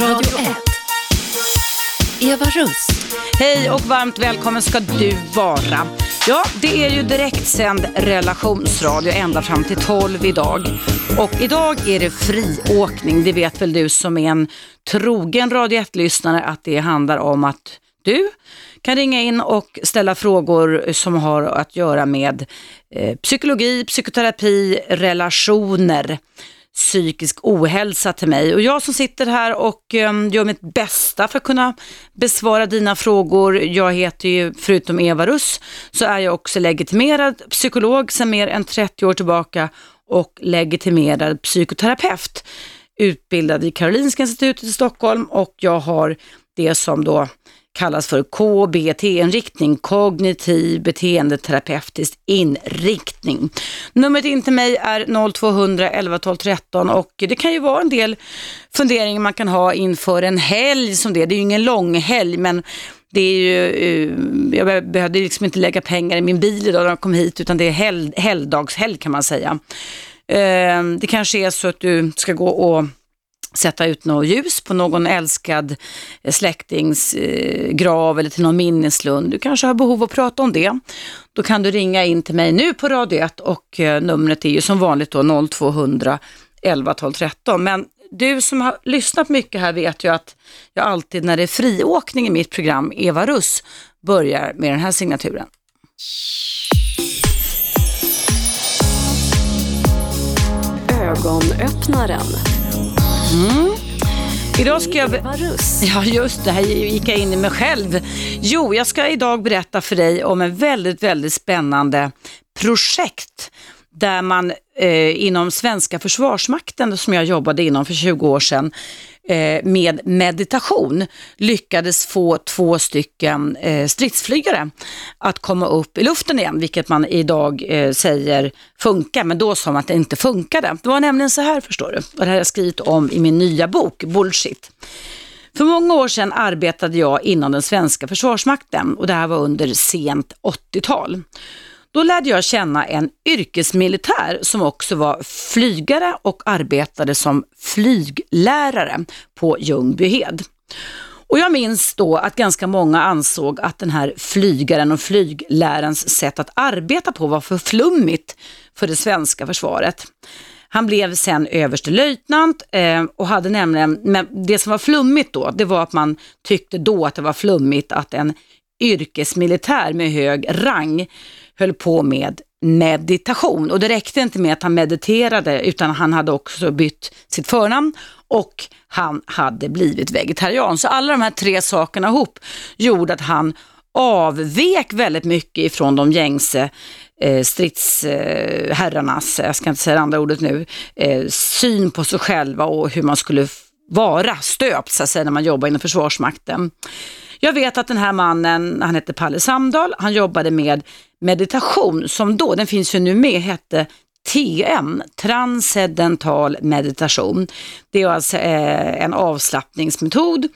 Radio 1. Eva Russ. Hej och varmt välkommen ska du vara. Ja, det är ju direktsänd relationsradio ända fram till 12 idag. Och idag är det friåkning. Det vet väl du som är en trogen Radio 1-lyssnare att det handlar om att du kan ringa in och ställa frågor som har att göra med eh, psykologi, psykoterapi, relationer psykisk ohälsa till mig. Och jag som sitter här och ehm, gör mitt bästa för att kunna besvara dina frågor. Jag heter ju, förutom Eva Russ, så är jag också legitimerad psykolog sedan mer än 30 år tillbaka och legitimerad psykoterapeut. Utbildad i Karolinska institutet i Stockholm och jag har det som då kallas för KBT-inriktning, kognitiv beteendeterapeutisk inriktning. Numret in till mig är 0200 11 12 13 och det kan ju vara en del funderingar man kan ha inför en helg som det. Det är ju ingen lång helg men det är ju, eh, jag behövde liksom inte lägga pengar i min bil idag när jag kom hit utan det är hel, helgdagshelg kan man säga. Eh, det kanske är så att du ska gå och sätta ut något ljus på någon älskad eh, släktings eh, grav eller till någon minneslund. Du kanske har behov av att prata om det. Då kan du ringa in till mig nu på Radio 1 och eh, numret är ju som vanligt då 0200 11 12 13. Men du som har lyssnat mycket här vet ju att jag alltid när det är friåkning i mitt program Eva Russ börjar med den här signaturen. Ögonöppnaren. Mm. Idag ska jag... Ja, just det. Här gick jag in i mig själv. Jo, jag ska idag berätta för dig om en väldigt, väldigt spännande projekt där man eh, inom svenska försvarsmakten, som jag jobbade inom för 20 år sedan, eh, med meditation lyckades få två stycken eh, stridsflygare att komma upp i luften igen, vilket man idag eh, säger funkar, men då sa man att det inte funkade. Det var nämligen så här, förstår du, och det här har jag skrivit om i min nya bok, Bullshit. För många år sedan arbetade jag inom den svenska försvarsmakten och det här var under sent 80-tal. Då lärde jag känna en yrkesmilitär som också var flygare och arbetade som flyglärare på Ljungbyhed. Och jag minns då att ganska många ansåg att den här flygaren och flyglärarens sätt att arbeta på var för flummigt för det svenska försvaret. Han blev sen överstelöjtnant eh, och hade nämligen, men det som var flummigt då, det var att man tyckte då att det var flummigt att en yrkesmilitär med hög rang höll på med meditation. Och det räckte inte med att han mediterade utan han hade också bytt sitt förnamn och han hade blivit vegetarian. Så alla de här tre sakerna ihop gjorde att han avvek väldigt mycket ifrån de gängse eh, stridsherrarnas, eh, jag ska inte säga det andra ordet nu, eh, syn på sig själva och hur man skulle vara stöpt så att säga när man jobbar inom Försvarsmakten. Jag vet att den här mannen, han hette Palle Samdal, han jobbade med meditation som då, den finns ju nu med, hette TM, transcendental meditation. Det är alltså eh, en avslappningsmetod.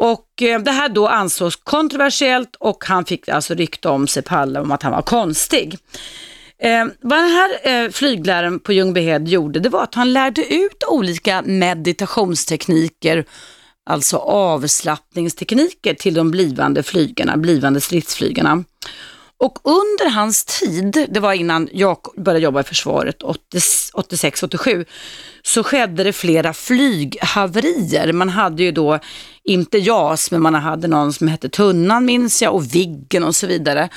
Och eh, det här då ansågs kontroversiellt och han fick alltså rykte om sig Palle om att han var konstig. Eh, vad den här eh, flygläraren på Ljungbyhed gjorde, det var att han lärde ut olika meditationstekniker alltså avslappningstekniker till de blivande flygarna, blivande stridsflygarna. Och under hans tid, det var innan jag började jobba i försvaret 86-87, så skedde det flera flyghaverier. Man hade ju då, inte JAS, men man hade någon som hette Tunnan minns jag och Viggen och så vidare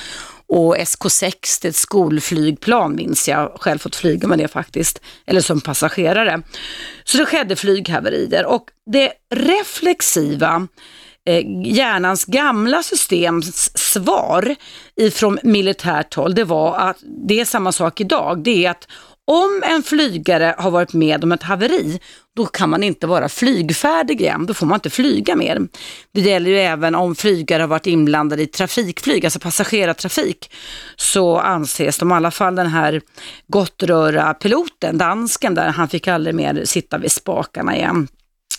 och SK6, det är ett skolflygplan minns jag, själv fått flyga med det faktiskt, eller som passagerare. Så det skedde flyghaverier och det reflexiva eh, hjärnans gamla systems svar ifrån militärt håll, det var att det är samma sak idag. Det är att om en flygare har varit med om ett haveri, då kan man inte vara flygfärdig igen. Då får man inte flyga mer. Det gäller ju även om flygare har varit inblandade i trafikflyg, alltså passagerartrafik, så anses de i alla fall den här Gottröra-piloten, dansken där, han fick aldrig mer sitta vid spakarna igen.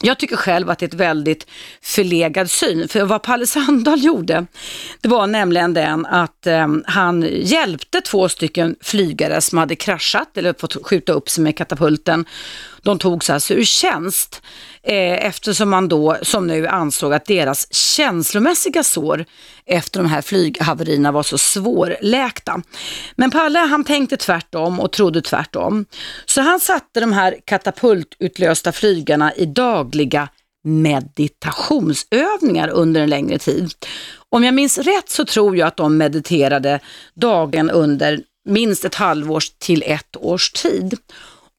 Jag tycker själv att det är ett väldigt förlegad syn, för vad Palle Sandahl gjorde, det var nämligen den att eh, han hjälpte två stycken flygare som hade kraschat eller fått skjuta upp sig med katapulten. De togs alltså ur tjänst eh, eftersom man då, som nu, ansåg att deras känslomässiga sår efter de här flyghaverierna var så svårläkta. Men Palle han tänkte tvärtom och trodde tvärtom. Så han satte de här katapultutlösta flygarna i dagliga meditationsövningar under en längre tid. Om jag minns rätt så tror jag att de mediterade dagen under minst ett halvårs till ett års tid.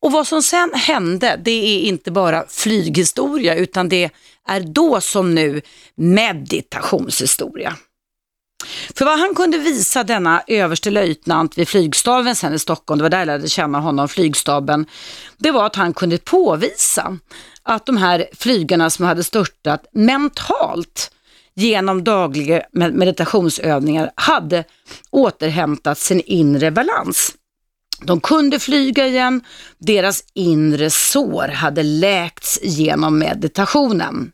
Och vad som sen hände, det är inte bara flyghistoria utan det är då som nu meditationshistoria. För vad han kunde visa denna överste löjtnant vid flygstaben sen i Stockholm, det var där jag lärde känna honom, flygstaben, det var att han kunde påvisa att de här flygarna som hade störtat mentalt genom dagliga meditationsövningar hade återhämtat sin inre balans. De kunde flyga igen, deras inre sår hade läkts genom meditationen.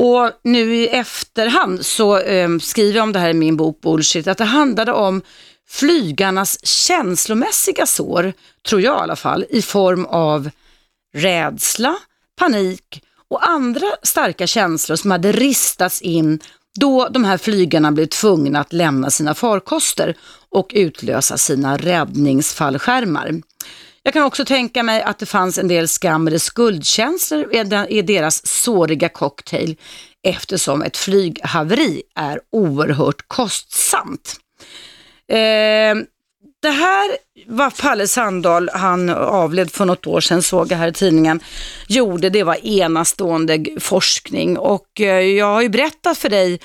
Och nu i efterhand så eh, skriver jag om det här i min bok Bullshit, att det handlade om flygarnas känslomässiga sår, tror jag i alla fall, i form av rädsla, panik och andra starka känslor som hade ristats in då de här flygarna blev tvungna att lämna sina farkoster och utlösa sina räddningsfallskärmar. Jag kan också tänka mig att det fanns en del skam eller skuldkänslor i deras såriga cocktail eftersom ett flyghaveri är oerhört kostsamt. Eh, det här var Palle Sandahl, han avled för något år sedan, såg jag här i tidningen, gjorde, det var enastående forskning. Och eh, jag har ju berättat för dig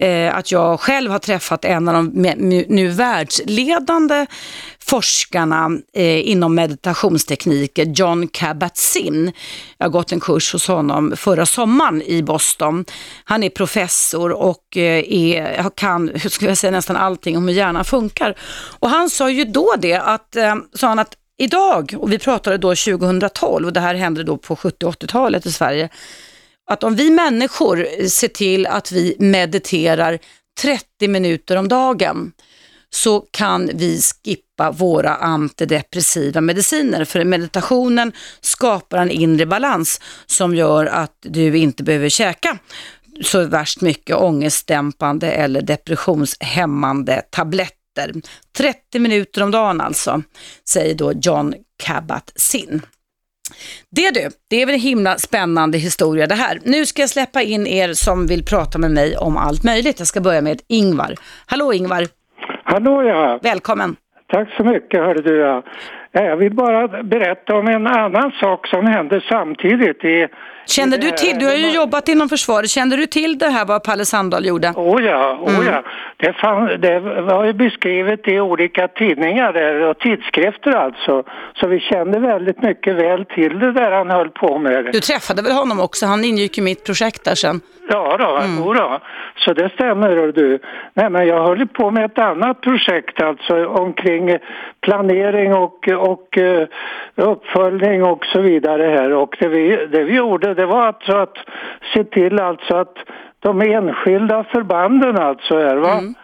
eh, att jag själv har träffat en av de nu världsledande forskarna eh, inom meditationstekniker, John Kabat-Zinn. Jag har gått en kurs hos honom förra sommaren i Boston. Han är professor och eh, är, kan, hur ska jag säga, nästan allting om hur hjärnan funkar. Och han sa ju då det att, eh, sa han att idag, och vi pratade då 2012 och det här hände då på 70 80-talet i Sverige, att om vi människor ser till att vi mediterar 30 minuter om dagen så kan vi skippa våra antidepressiva mediciner. För meditationen skapar en inre balans som gör att du inte behöver käka så värst mycket ångestdämpande eller depressionshämmande tabletter 30 minuter om dagen alltså, säger då John Kabat-Zinn. Det du, det är väl en himla spännande historia det här. Nu ska jag släppa in er som vill prata med mig om allt möjligt. Jag ska börja med Ingvar. Hallå Ingvar! Hallå ja! Välkommen! Tack så mycket hörde du ja. Jag vill bara berätta om en annan sak som hände samtidigt i Kände du till, du har ju jobbat inom försvaret, kände du till det här vad Palle Sandahl gjorde? Oh ja, oh mm. ja. Det, fann, det var ju beskrivet i olika tidningar och tidskrifter alltså. Så vi kände väldigt mycket väl till det där han höll på med. Du träffade väl honom också, han ingick i mitt projekt där sen. Ja då, mm. då. så det stämmer du. Nej men jag höll på med ett annat projekt alltså omkring planering och, och uh, uppföljning och så vidare här och det vi, det vi gjorde det var alltså att se till alltså att de enskilda förbanden alltså här va. Mm.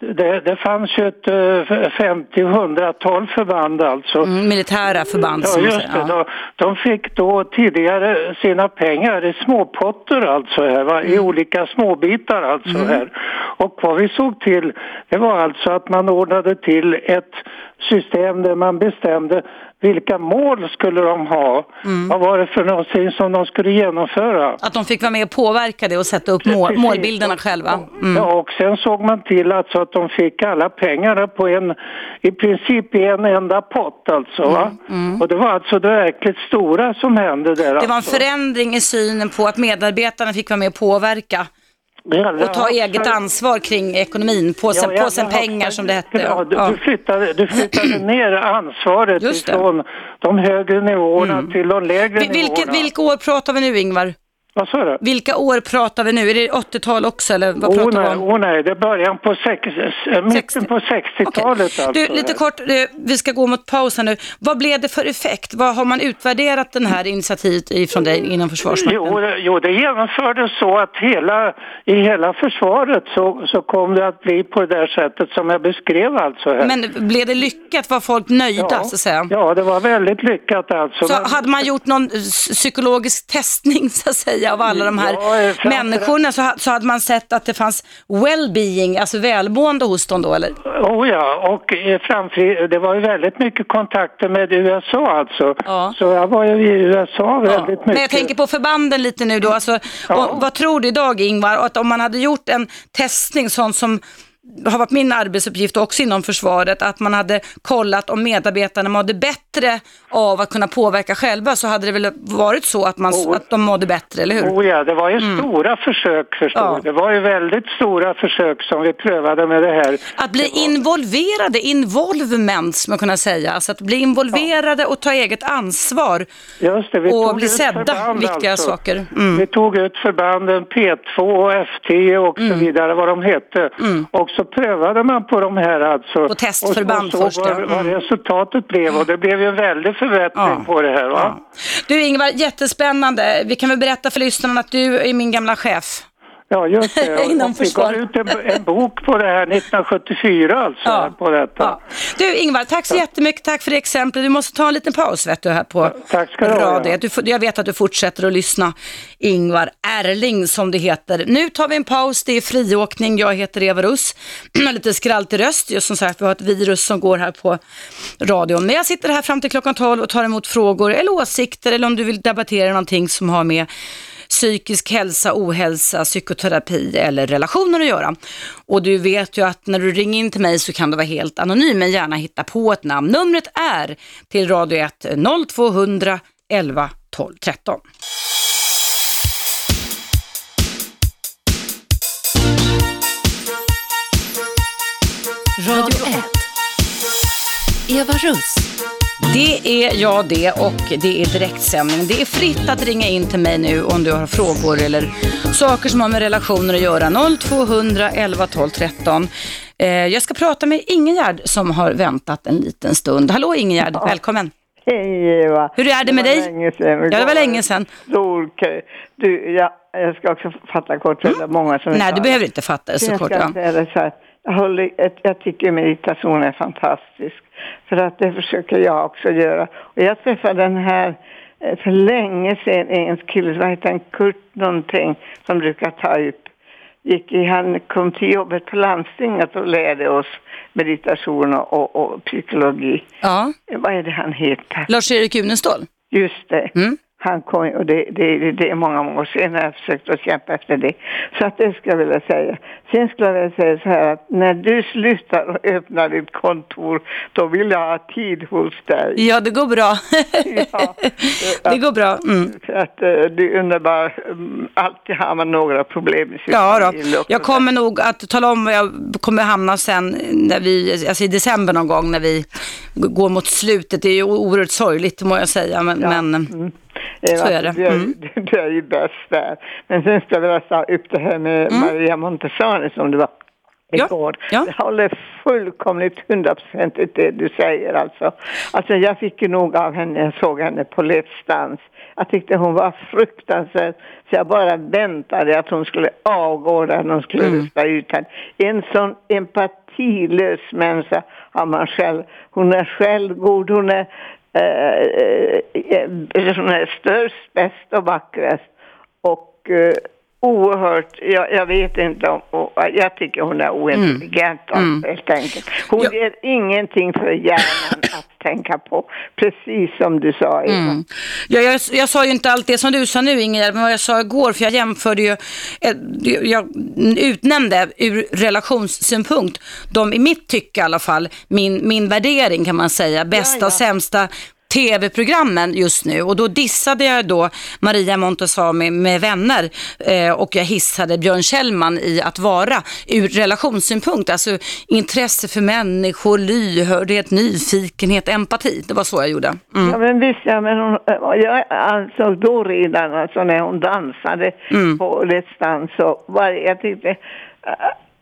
Det, det fanns ju ett 50-100-tal förband alltså. Mm, militära förband ja, just det. Ja. De, fick då tidigare sina pengar i småpotter alltså här, va? Mm. i olika småbitar alltså mm. här. Och vad vi såg till det var alltså att man ordnade till ett system där man bestämde vilka mål skulle de ha? Mm. Vad var det för någonting som de skulle genomföra? Att de fick vara med och påverka det och sätta upp mål, målbilderna själva? Mm. Ja, och sen såg man till alltså att de fick alla pengarna på en, i princip i en enda pott alltså. Mm. Mm. Och det var alltså det verkligt stora som hände där. Det var en alltså. förändring i synen på att medarbetarna fick vara med och påverka och ta eget ansvar kring ekonomin, påsen, ja, påsen pengar som det hette. Ja, du, du, flyttade, du flyttade ner ansvaret från de högre nivåerna mm. till de lägre Vil, vilket, nivåerna. Vilka år pratar vi nu Ingvar? Vad sa du? Vilka år pratar vi nu? Är det 80-tal också eller vad Oh pratar vi nej, om? oh nej, det är början på sex, eh, mitten på 60-talet Okej. alltså. Du, lite kort, eh, vi ska gå mot paus här nu. Vad blev det för effekt? Vad Har man utvärderat den här initiativet ifrån dig inom Försvarsmakten? Jo, det- jo, det genomfördes så att hela, i hela försvaret så, så kom det att bli på det där sättet som jag beskrev alltså här. Men blev det lyckat? Var folk nöjda så att säga? ja, det var väldigt lyckat alltså. Så Men- hade man gjort någon eh, psykologisk testning så att säga av alla de här Ja, människorna så, så hade man sett att det fanns well-being, alltså välmående hos dem då eller? Oh ja, och eh, framför, det var ju väldigt mycket kontakter med USA alltså. Ja. Så jag var ju i USA väldigt Ja. mycket. Men jag tänker på förbanden lite nu då. Alltså, och, vad tror du idag Ingvar, att om man hade gjort en testning sånt som har varit min arbetsuppgift också inom försvaret, att man hade kollat om medarbetarna mådde bättre av att kunna påverka själva så hade det väl varit så att, man, Oh. att de mådde bättre, eller hur? Oh ja, det var ju stora försök förstår Ja. Det var ju väldigt stora försök som vi prövade med det här. Att bli involverade, involvement skulle man kunna säga. Alltså att bli involverade och ta eget ansvar. Just det, vi och tog bli ut sedda, förband, viktiga alltså. saker. Mm. Vi tog ut förbanden P2 och F10 och så vidare, vad de hette. Och så prövade man på de här alltså. På testförband och, och först, såg ja. vad, vad Mm. resultatet blev och det blev ju en väldig förbättring Ja. på det här va. Du Ingvar, jättespännande. Vi kan väl berätta för lyssnarna att du är min gamla chef. Ja, just det. Och- Inom och gav ut en, en bok på det här 1974 alltså. På detta. Ja. Du Ingvar, tack så jättemycket. Tack för det exemplet. Vi måste ta en liten paus vet du här på tack ska du radio. ja. Du, jag vet att du fortsätter att lyssna. Ingvar Erling som det heter. Nu tar vi en paus. Det är friåkning. Jag heter Eva Russ. Lite skraltig röst. Just som sagt, vi har ett virus som går här på radion. Men jag sitter här fram till klockan 12 och tar emot frågor eller åsikter eller om du vill debattera någonting som har med psykisk hälsa, ohälsa, psykoterapi eller relationer att göra. Och du vet ju att när du ringer in till mig så kan du vara helt anonym men gärna hitta på ett namn. Numret är till Radio 1 0200 11 12 13. Radio 1. Eva Russ. Det är jag det och det är direktsändning. Det är fritt att ringa in till mig nu om du har frågor eller saker som har med relationer att göra. 0200 11 12 13. Eh, jag ska prata med Ingegärd som har väntat en liten stund. Hallå Ingegärd, välkommen. Hej Eva. Hur är det med var dig? Ja, det var länge sedan. Solkö. Du, ja, jag ska också fatta kort, för det många som Nej, du behöver inte fatta det så Jag kort. ska Ja. det så här. Jag, håller, jag, jag tycker meditation är fantastisk. För att det försöker jag också göra. Och jag träffade den här eh, för länge sedan, en kille, vad heter han, Kurt någonting, som brukar ta upp. Gick i, han kom till jobbet på landstinget och lärde oss meditation och, och, och psykologi. ja. Vad är det han heter? Lars-Erik Unestål. Just det. Mm. Han kom, och det, det, det är många, många år sedan jag har försökt att kämpa efter det. Så att det ska jag vilja säga. Sen skulle jag vilja säga så här att när du slutar och öppnar ditt kontor, då vill jag ha tid hos dig. Ja, det går bra. Ja. det går bra. Mm. För att eh, du är underbar. Mm, Alltid har man några problem i Ja då. jag kommer nog att tala om var jag kommer hamna sen när vi, alltså i december någon gång när vi går mot slutet. Det är ju oerhört sorgligt må jag säga, men, Ja. men Mm. Eva, Så är det. Du är, Mm. du är ju bäst där. Men sen ska jag ta upp det här med Maria Montessori som du var Ja, igår. ja. Jag håller fullkomligt hundraprocentigt det du säger alltså. Alltså jag fick ju nog av henne, jag såg henne på Let's Dance. Jag tyckte hon var fruktansvärd. Så jag bara väntade att hon skulle avgå där hon skulle Mm. rösta ut henne. En sån empatilös människa har man själv. Hon är självgod, hon är, eh, eh, eh, eh är störst, bäst och vackrast. Och eh, oerhört, jag, jag vet inte om, och, jag tycker hon är ointelligent Mm. helt enkelt. Hon Ja. ger ingenting för hjärnan att tänka på, precis som du sa Eva. Mm. Ja, jag, jag sa ju inte allt det som du sa nu Ingegerd, men vad jag sa igår, för jag jämförde ju, eh, jag utnämnde ur relationssynpunkt, de i mitt tycke i alla fall, min, min värdering kan man säga, bästa Ja, ja. och sämsta tv-programmen just nu och då dissade jag då Maria Montazami med vänner eh, och jag hissade Björn Kjellman i att vara ur relationssynpunkt, alltså intresse för människor, lyhördhet, nyfikenhet, empati. Det var så jag gjorde. Mm. Ja men visst, ja, men hon, jag ansåg då redan alltså när hon dansade Mm. på Let's Dance så var, jag tyckte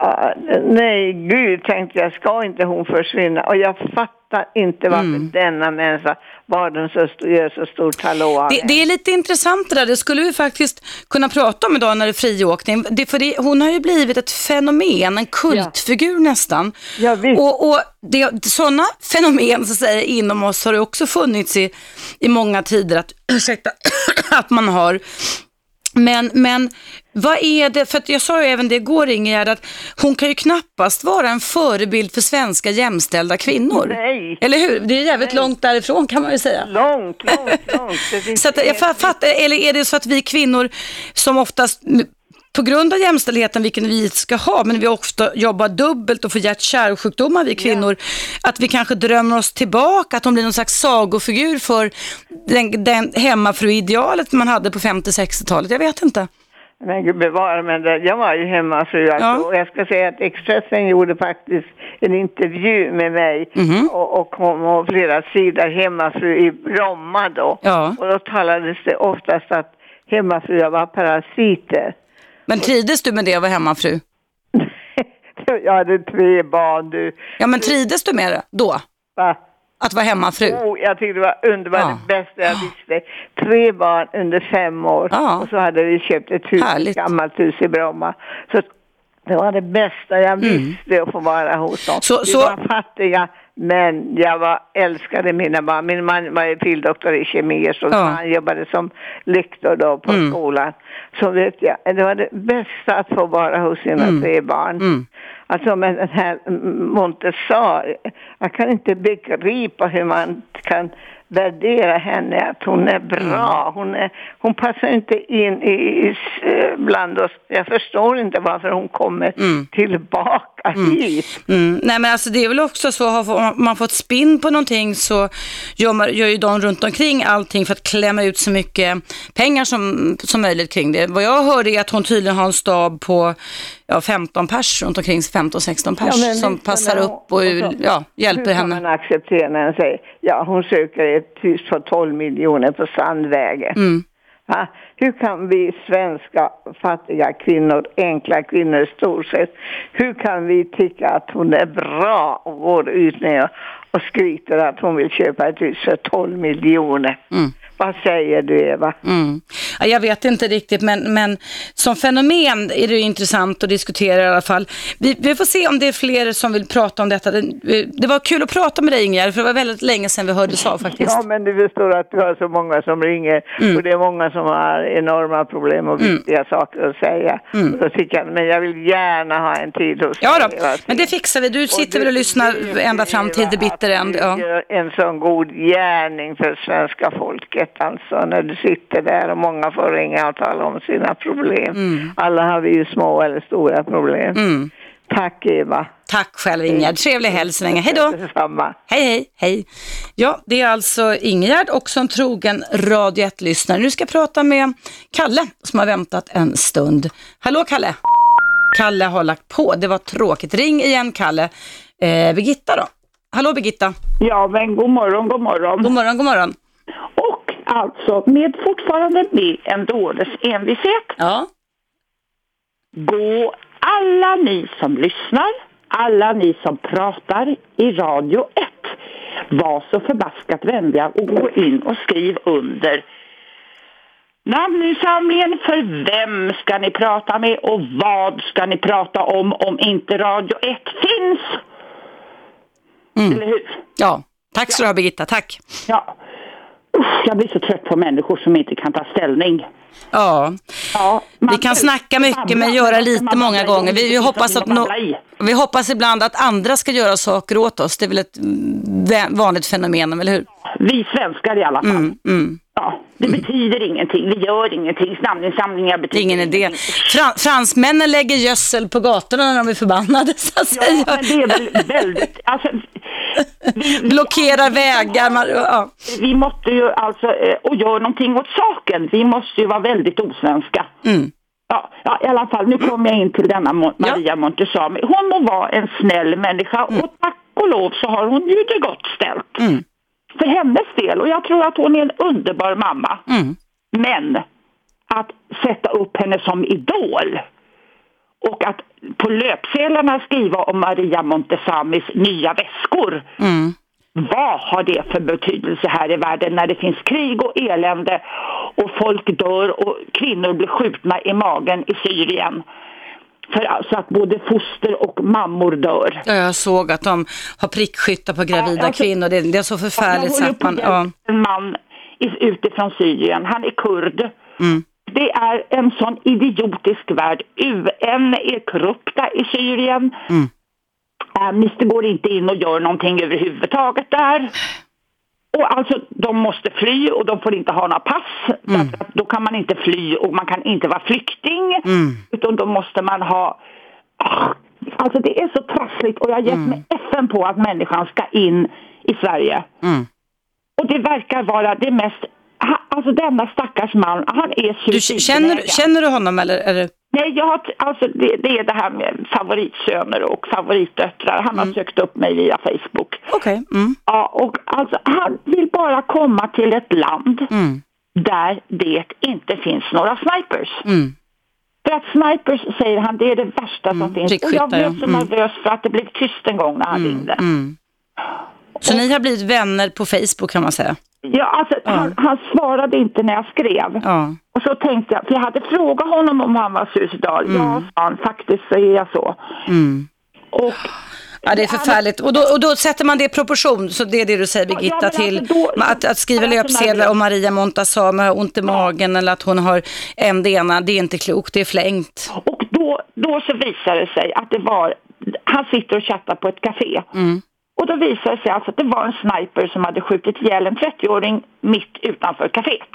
uh, uh, nej gud tänkte jag ska inte hon försvinna och jag fattar inte varför Mm. denna människa var den så gör så stor hallå Det, det är lite intressant det där, det skulle vi faktiskt kunna prata om idag när det är friåkning. Det, för det, hon har ju blivit ett fenomen, en kultfigur nästan. Ja, visst. och och det, sådana fenomen så säga, inom oss har det också funnits i, i många tider, att, ursäkta, att man har men, men vad är det, för jag sa ju även det igår Ingegärd, att hon kan ju knappast vara en förebild för svenska jämställda kvinnor. Nej. Eller hur? Det är jävligt långt därifrån kan man ju säga. Långt, långt, långt. Så att jag fa- fattar, eller är det så att vi kvinnor som oftast på grund av jämställdheten, vilken vi ska ha, men vi ofta jobbar dubbelt och får hjärt-kärlsjukdomar vi kvinnor, att vi kanske drömmer oss tillbaka, att hon blir någon slags sagofigur för den, den hemmafru-idealet man hade på 50-60-talet. Jag vet inte. Men gud bevara men det, jag var ju hemmafru alltså, Ja. och jag ska säga att Expressen gjorde faktiskt en intervju med mig Mhm. och, och kom och flera sidor hemmafru i Bromma då. Ja. Och då talades det oftast att hemmafruar var parasiter. Men trivdes du med det att vara hemmafru? jag hade tre barn du. Ja, men trivdes du med det då? Va? Att vara hemmafru? Oh, jag tyckte det var underbart, Ja. det bästa jag visste. Tre barn under fem år Ja. och så hade vi köpt ett hus, Härligt. gammalt hus i Bromma. Så det var det bästa jag visste att få vara hos dem. Mm. Så- vi så- var fattiga men jag var, älskade mina barn. Min man var ju fildoktor i kemi så Ja. han jobbade som lektor då på Mm. skolan. Så vet jag, det var det bästa att få vara hos sina Mm. tre barn. Mm. Alltså med den här Montessori, jag kan inte begripa hur man kan värdera henne att hon är bra. Hon, är, hon passar inte in i, i, i- bland oss. Jag förstår inte varför hon kommer Mm. tillbaka hit. Mm. Nej men alltså det är väl också så, har man fått spinn på någonting så gör, man, gör ju de runt omkring allting för att klämma ut så mycket pengar som, som möjligt kring det. Vad jag hörde är att hon tydligen har en stab på ja, 15 pers runt omkring, 15-16 pers Ja, som passar men- upp och så- ja, hjälper hur kan henne. man acceptera när hon säger ja hon söker ett hus för 12 miljoner på Sandvägen. Mm. Va? Hur kan vi svenska fattiga kvinnor, enkla kvinnor i stort sett, hur kan vi tycka att hon är bra och går ut med och, och skryter att hon vill köpa ett hus för 12 miljoner? Mm. Vad säger du Eva? Mm. Ja, jag vet inte riktigt, men, men som fenomen är det intressant att diskutera i alla fall. Vi, vi får se om det är fler som vill prata om detta. Det, det var kul att prata med dig Ingegerd, för det var väldigt länge sedan vi hördes av faktiskt. Ja, men du förstår att du har så många som ringer Mm. och det är många som har enorma problem och viktiga saker att säga. Och då tycker jag, men jag vill gärna ha en tid hos Mm. Ja då, men det fixar vi. Du sitter väl och lyssnar ända fram till the bitter end. Ja. en sån god gärning för svenska folket alltså när du sitter där och många får ringa och tala om sina problem. Alla har vi ju små eller stora problem. Mm. Tack Eva. Tack själv Ingegerd. Trevlig helg så länge. Hej då! Detsamma. Hej, hej, hej. Ja, det är alltså Ingegerd, också en trogen Radio 1-lyssnare. Nu ska jag prata med Kalle som har väntat en stund. Hallå Kalle! Kalle har lagt på, det var tråkigt. Ring igen Kalle. Eh, Birgitta då? Hallå Birgitta! Ja, men god morgon, god morgon. God morgon, god morgon. Och alltså med fortfarande med en dåres envishet. Ja, Gå alla ni som lyssnar, alla ni som pratar i Radio 1. Var så förbaskat vänliga och gå in och skriv under namninsamlingen för vem ska ni prata med och vad ska ni prata om om inte Radio 1 finns? Eller hur? ja. Tack ska du ha Birgitta, tack. Ja. Usch, jag blir så trött på människor som inte kan ta ställning. Ja, Ja, vi kan snacka mycket men göra lite många gånger. Vi, hoppas att no. Vi hoppas ibland att andra ska göra saker åt oss. Det är väl ett mm, vanligt fenomen, eller hur? Vi svenskar i alla fall. Mm, mm. Ja, det betyder ingenting, vi gör ingenting. Namninsamlingar betyder ingen idé. ingenting. Fran fransmännen lägger gödsel på gatorna när de är förbannade, så att Ja, säga. men det är väl väldigt... Alltså, Blockerar vägar. Man, ja. Vi måste ju alltså, eh, och gör någonting åt saken. Vi måste ju vara väldigt osvenska. Mm. Ja, ja, i alla fall, nu kommer jag in till denna Mo- Maria Montesami. Hon må vara en snäll människa och tack och lov så har hon ju det gott ställt. Mm. För hennes del, och jag tror att hon är en underbar mamma. Mm. Men att sätta upp henne som idol och att på löpsedlarna skriva om Maria Montesamis nya väskor. Mm. Vad har det för betydelse här i världen när det finns krig och elände och folk dör och kvinnor blir skjutna i magen i Syrien? För alltså att både foster och mammor dör. Ja, jag såg att de har prickskyttar på gravida Ja, alltså- kvinnor. Det, det är så förfärligt så Jag att man... Ja. En man utifrån Syrien, han är kurd. Mm. Det är en sån idiotisk värld. UN är korrupta i Syrien. Mm. Amnesty går inte in och gör någonting överhuvudtaget där. Och alltså, de måste fly och de får inte ha några pass. Mm. Då kan man inte fly och man kan inte vara flykting. Mm. Utan då måste man ha... Ah, Alltså det är så trassligt och jag har gett mig FN på att människan ska in i Sverige. Mm. Och det verkar vara det mest... Alltså denna stackars man, han är Du, känner, känner du honom eller? eller? Nej, jag har, alltså det, det är det här med favoritsöner och favoritdöttrar. Han har sökt upp mig via Facebook. Okej. Mm. Ja, och alltså han vill bara komma till ett land Mm. där det inte finns några snipers. Mm. För att snipers, säger han, det är det värsta som finns. Och jag blev så Mm. nervös för att det blev tyst en gång när han ringde. Mm. Så ni har blivit vänner på Facebook kan man säga? Ja, alltså, han, han svarade inte när jag skrev. Ja. Och så tänkte jag, för jag hade frågat honom om han var suicidal. Ja, sa han, faktiskt så är jag så. Mm. Och Ja, det är förfärligt. Och då, och då sätter man det i proportion, så det är det du säger Birgitta, Ja, men till alltså då- att, att skriva Alltså, löpsedlar om Maria Montazami har ont i magen eller att hon har en det ena, det är inte klokt, det är flängt. Och då, då så visade det sig att det var, han sitter och chattar på ett café. Mm. Och då visade det sig alltså att det var en sniper som hade skjutit ihjäl en 30-åring mitt utanför kaféet.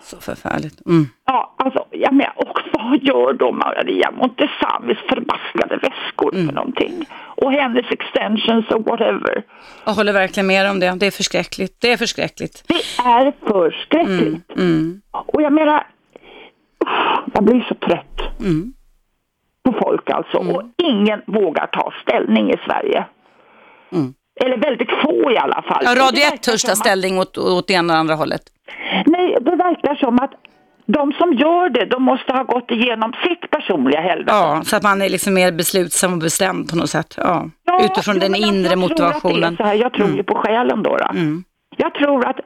Så förfärligt. Mm. Ja, alltså, jag menar, och vad gör då Maria Montesamis förbaskade väskor Mm. för någonting? Och hennes extensions och whatever. Jag håller verkligen med om det, det är förskräckligt. Det är förskräckligt. Det är förskräckligt. Mm. Och jag menar, jag blir så trött Mm. på folk alltså. Och ingen vågar ta ställning i Sverige. Mm. Eller väldigt få i alla fall. Ja, Radio 1 verkar törs ta ställning åt, åt det ena och andra hållet. Nej, det verkar som att de som gör det, de måste ha gått igenom sitt personliga helvete. Ja, så att man är liksom mer beslutsam och bestämd på något sätt. Ja. Ja, Utifrån den inre jag tror motivationen. här, jag tror ju på själen då. då. Mm. Jag tror att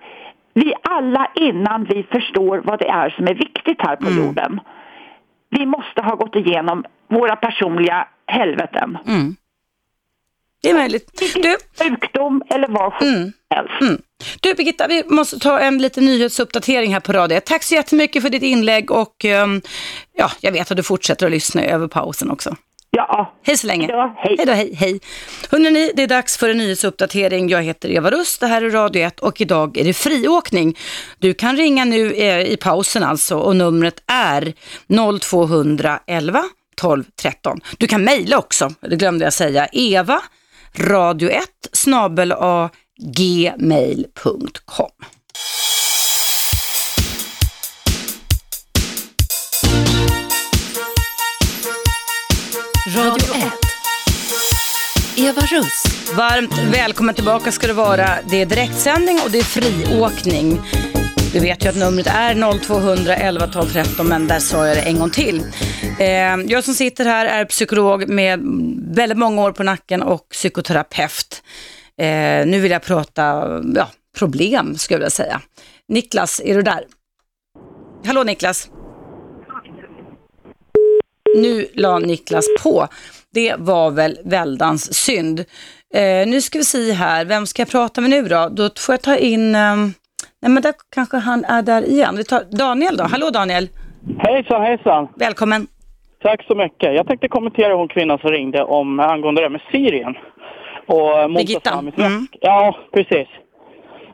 vi alla innan vi förstår vad det är som är viktigt här på Mm. jorden. Vi måste ha gått igenom våra personliga helveten. Det är möjligt. Du, Sjukdom eller vad som Mm. helst. Mm. Du Birgitta, vi måste ta en liten nyhetsuppdatering här på radio. Tack så jättemycket för ditt inlägg och ehm, ja, jag vet att du fortsätter att lyssna över pausen också. Ja, Hej så länge. Hejdå, hej. Hejdå, hej, hej. Hörrni, det är dags för en nyhetsuppdatering. Jag heter Eva Rust, det här är Radio 1 och idag är det friåkning. Du kan ringa nu eh, i pausen alltså och numret är 0211 12 13. Du kan mejla också, det glömde jag säga, eva radio1 snabel a gmail.com. Radio 1. Eva Russ. Varmt välkommen tillbaka ska det vara. Det är direktsändning och det är friåkning. Du vet ju att numret är 0200 11 12 13 men där sa jag det en gång till. Eh, jag som sitter här är psykolog med väldigt många år på nacken och psykoterapeut. Eh, nu vill jag prata ja, problem skulle jag säga. Niklas, är du där? Hallå Niklas? Nu la Niklas på. Det var väl väldans synd. Eh, nu ska vi se här, vem ska jag prata med nu då? Då får jag ta in, ehm, nej men där kanske han är där igen. Vi tar Daniel då. Hallå Daniel, Hejsan, hejsan. välkommen. Tack så mycket. Jag tänkte kommentera hon kvinnan som ringde om angående det här med Syrien. Och eh, Birgitta, mm. Ja, precis.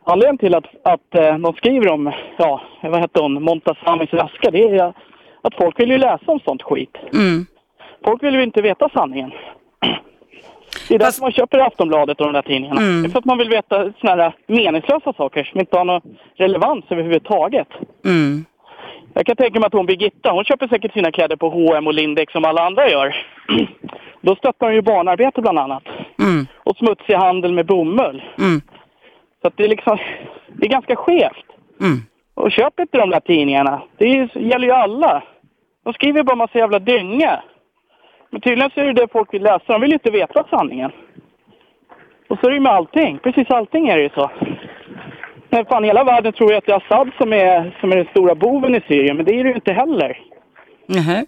Anledningen till att, att eh, de skriver om, ja, vad heter hon, Montasamis väska, det är att folk vill ju läsa om sånt skit. Mm. Folk vill ju inte veta sanningen. Det är därför Fast- man köper Aftonbladet och de där tidningarna. Mm. Det är för att man vill veta såna här meningslösa saker som inte har någon relevans överhuvudtaget. Mm. Jag kan tänka mig att hon Birgitta, hon köper säkert sina kläder på H&M och Lindex som alla andra gör. Då stöttar hon ju barnarbete bland annat. Mm. Och smutsig handel med bomull. Mm. Så det är liksom, det är ganska skevt. Mm. Och köp inte de där tidningarna. Det är, gäller ju alla. De skriver bara massa jävla dynga. Men tydligen så är det det folk vill läsa. De vill ju inte veta sanningen. Och så är det ju med allting. Precis allting är det ju så. Men fan, hela världen tror ju att det är Assad som är, som är den stora boven i Syrien. Men det är det ju inte heller. Nähä.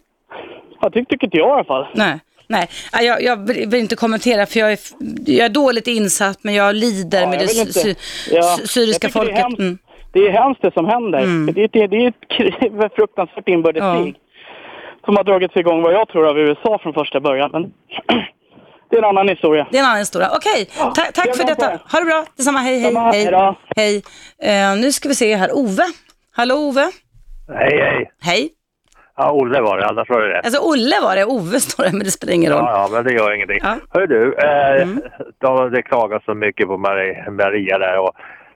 Ja, det tycker inte jag i alla fall. Nej. Nej, Ja, jag, jag vill inte kommentera för jag är, jag är dåligt insatt men jag lider Ja, med jag det sy, Ja, syriska tycker det är folket. hemskt. Mm. Det är hemskt det som händer. Mm. Det, det, det är ett fruktansvärt inbördeskrig. Som har dragits igång vad jag tror av USA från första början. Men det är en annan historia. Det är en annan historia. Okej, Ja, ta, tack för detta. med. Ha det bra. Detsamma. Hej, hej, Detsamma. hej. Hej. Eh, nu ska vi se här. Ove. Hallå Ove. Hej, hej. Hej. Ja, Olle var det, annars var det rätt. Alltså Olle var det. Ove står det, men det spelar ingen roll. Ja, ja, men det gör ingenting. Ja. Hör du, eh, Mm. de, det klagas så mycket på Maria, Maria där och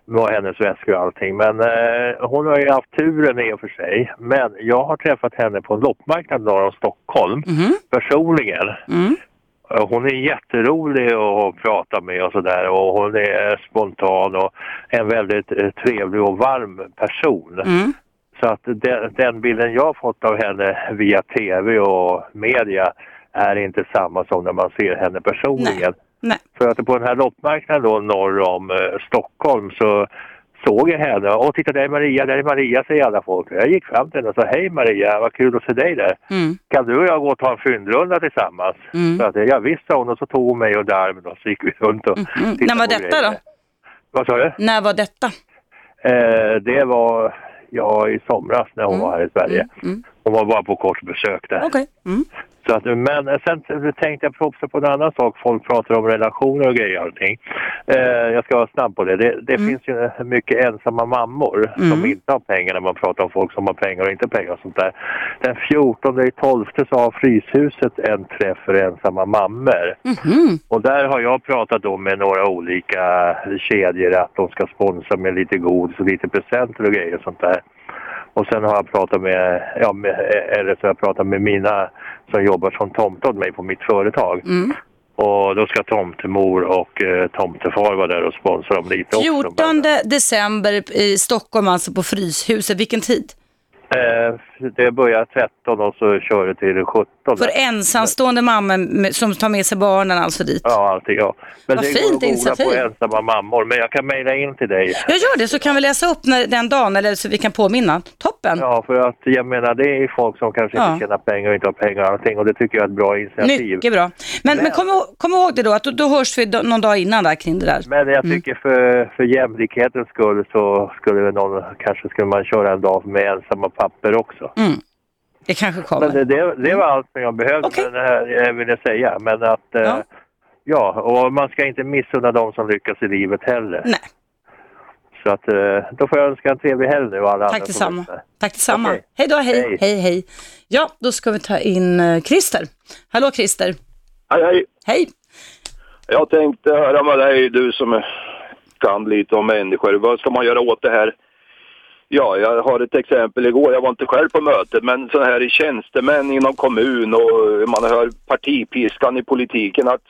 med hennes väskor och allting. Men eh, hon har ju haft turen i och för sig. Men jag har träffat henne på en loppmarknad norr om Stockholm Mhm. personligen. Mm. Eh, Hon är jätterolig att prata med och sådär och hon är spontan och en väldigt eh, trevlig och varm person. Mm. Så att den, den bilden jag har fått av henne via tv och media är inte samma som när man ser henne personligen. Nej. För att på den här loppmarknaden då norr om eh, Stockholm så såg jag henne och titta där är Maria, där är Maria säger alla folk. Jag gick fram till henne och sa hej Maria, vad kul att se dig där. Mm. Kan du och jag gå och ta en fyndrunda tillsammans? Mm. Så att, ja visst sa hon och så tog hon mig under armen och så gick vi runt och Mm. tittade När var detta grejer. då? Vad sa du? När var detta? Eh, det var ja, i somras när hon Mm. var här i Sverige. Mm. Hon var bara på kort besök där. Okej. Mm. Så att, men sen tänkte jag propsa på en annan sak. Folk pratar om relationer och grejer och allting. Eh, jag ska vara snabb på det. Det, det Mm. finns ju mycket ensamma mammor som Mm. inte har pengar när man pratar om folk som har pengar och inte pengar och sånt där. Den 14 i 12 så har Fryshuset en träff för ensamma mammor. Mhm. Och där har jag pratat om med några olika kedjor att de ska sponsra med lite godis och lite presenter och grejer och sånt där. Och sen har jag pratat med, ja, med, eller så har jag pratat med mina som jobbar som tomte åt mig på mitt företag. Mm. Och då ska tomtemor och eh, tomtefar vara där och sponsra dem lite också. 14 december i Stockholm, alltså på Fryshuset. Vilken tid? Eh, det börjar 13 och så kör det till 17. För ensamstående mammor som tar med sig barnen alltså dit. Ja, allting ja. Men Vad det fint initiativ. på ensamma mammor. Men jag kan mejla in till dig. Jag gör det så kan vi läsa upp när, den dagen eller så vi kan påminna. Toppen! Ja, för att jag menar det är folk som kanske Ja. inte tjänar pengar och inte har pengar och allting och det tycker jag är ett bra initiativ. Mycket bra. Men, men kom, ihåg- kom ihåg det då, att då, då hörs vi någon dag innan där kring det där. Men jag tycker för, för jämlikhetens skull så skulle någon, kanske skulle man köra en dag med ensamma papper också. Mm. Det kanske kommer. Men det, det, det var allt som jag behövde men det här, jag ville säga. Men att, eh, Ja. ja. och man ska inte missunna de som lyckas i livet heller. Nej, Så att eh, då får jag önska en trevlig helg nu alla tack detsamma. Tack detsamma. Okej. Hej då, hej, Hej. hej, hej. Ja, då ska vi ta in eh, Christer. Hallå Christer. Hej, hej. Hej. Jag tänkte höra med dig, du som kan lite om människor. Vad ska man göra åt det här? Ja, jag har ett exempel igår. Jag var inte själv på mötet, men så här tjänstemän inom kommun och man hör partipiskan i politiken att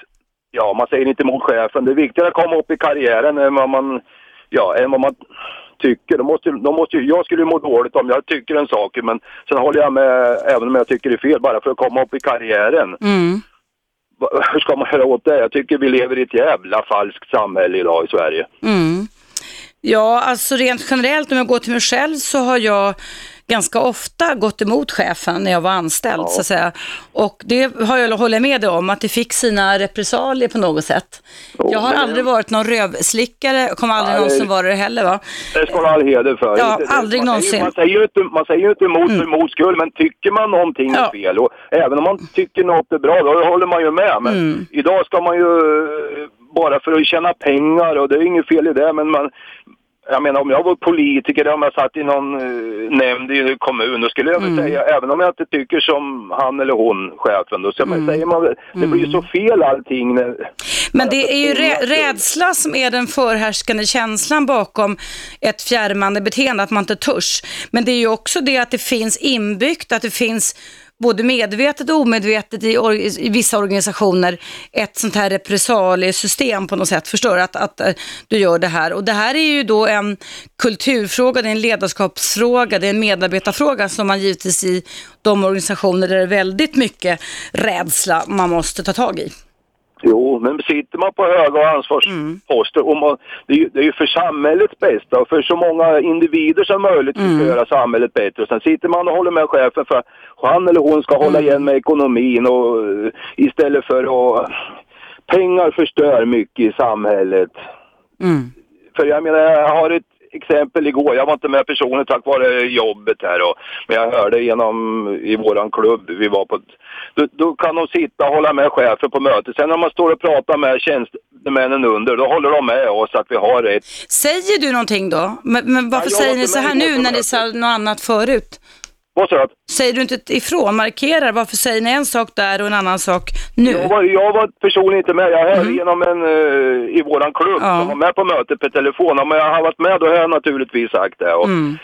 ja, man säger inte emot chefen. Det är viktigare att komma upp i karriären än vad man, ja, än vad man tycker. De måste, de måste, jag skulle må dåligt om jag tycker en sak, men sen håller jag med även om jag tycker det är fel, bara för att komma upp i karriären. Mm. Hur ska man göra åt det? Jag tycker vi lever i ett jävla falskt samhälle idag i Sverige. Mm. Ja, alltså rent generellt om jag går till mig själv så har jag ganska ofta gått emot chefen när jag var anställd så att säga. Och det har jag hållit med dig om att det fick sina repressalier på något sätt. Jo, Jag har men- aldrig varit någon rövslickare, kommer aldrig Nej. någonsin vara det heller va? Det ska du ha all heder för. Ja, Inte aldrig man någonsin. Säger, man, säger ju inte, man säger ju inte emot för emot skull, men tycker man någonting Ja. är fel, och även om man tycker något är bra, då håller man ju med. Men Mm. idag ska man ju, bara för att tjäna pengar, och det är inget fel i det, men man, jag menar om jag var politiker, om jag satt i någon eh, nämnd i en kommun, då skulle jag Mm. säga, även om jag inte tycker som han eller hon, chefen, då man, Mm. säger man det blir ju så fel allting. När, Men det är ju rä- rädsla som är den förhärskande känslan bakom ett fjärmande beteende, att man inte törs. Men det är ju också det att det finns inbyggt, att det finns både medvetet och omedvetet i, or- i vissa organisationer ett sånt här repressaliesystem på något sätt. Förstår du? Att, att eh, du gör det här. Och det här är ju då en kulturfråga, det är en ledarskapsfråga, det är en medarbetarfråga som man givetvis i de organisationer där det är väldigt mycket rädsla man måste ta tag i. Jo, men sitter man på höga ansvarsposter, och man, det, är ju, det är ju för samhällets bästa och för så många individer som möjligt vi ska göra samhället bättre. Och sen sitter man och håller med chefen för att han eller hon ska hålla igen med ekonomin och eh, istället för att... Pengar förstör mycket i samhället. Mm. För jag menar, jag har ett exempel igår. Jag var inte med personen tack vare jobbet här. Och, men jag hörde genom i våran klubb, vi var på... Då, då kan de sitta och hålla med chefen på mötet. Sen när man står och pratar med tjänstemännen under, då håller de med oss att vi har rätt. Säger du någonting då? Men, men varför Ja, säger ni så här nu när ni sa något annat förut? Vad sa jag? Säger du inte ifrån, markerar, varför säger ni en sak där och en annan sak nu? Jag var, jag var personligen inte med. Jag hörde genom en uh, i våran klubb Ja. som var med på mötet på telefon. Om jag har varit med då har jag naturligtvis sagt det. Och Mm.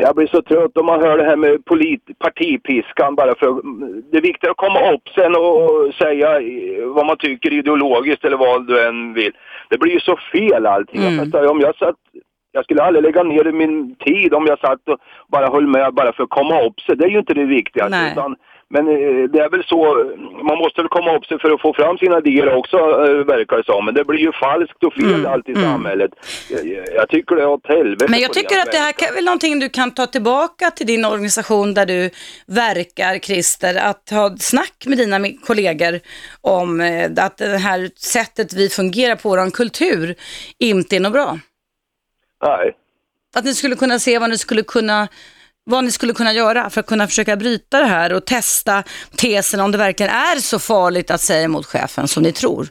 Jag blir så trött om man hör det här med polit, partipiskan bara för Det är viktigt att komma upp sen och säga vad man tycker ideologiskt eller vad du än vill. Det blir ju så fel allting. Mm. Jag, om jag satt jag skulle aldrig lägga ner min tid om jag satt och bara höll med bara för att komma upp sig. Det är ju inte det viktigaste. Nej. Utan, men eh, det är väl så, man måste väl komma upp sig för att få fram sina idéer också, eh, verkar det som. Men det blir ju falskt och fel Mm, allt i mm. samhället. Jag, jag- tycker det är åt helvete. Men jag tycker att det här kan, väl någonting du kan ta tillbaka till din organisation där du verkar, Christer, att ha snack med dina kollegor om eh, att det här sättet vi fungerar på, vår kultur, inte är något bra. Nej. Att ni skulle kunna se vad ni skulle kunna vad ni skulle kunna göra för att kunna försöka bryta det här och testa tesen om det verkligen är så farligt att säga emot chefen som ni tror.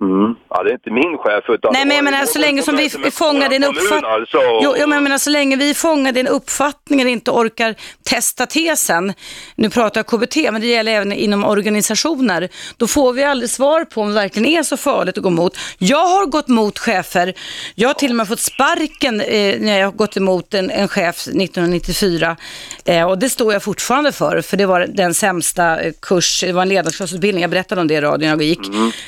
Mm. Ja, det är inte min chef utan... Nej, men jag menar så länge som vi vår kommun, uppfattning. Alltså, Jo, jag menar så länge vi i en uppfattning eller inte orkar testa tesen. Nu pratar jag KBT, men det gäller även inom organisationer. Då får vi aldrig svar på om det verkligen är så farligt att gå emot. Jag har gått emot chefer. Jag har till och med fått sparken eh, när jag har gått emot en, en chef 1994. Eh, och det står jag fortfarande för, för det var den sämsta eh, kurs, det var en ledarskapsutbildning, jag berättade om det i radion jag gick.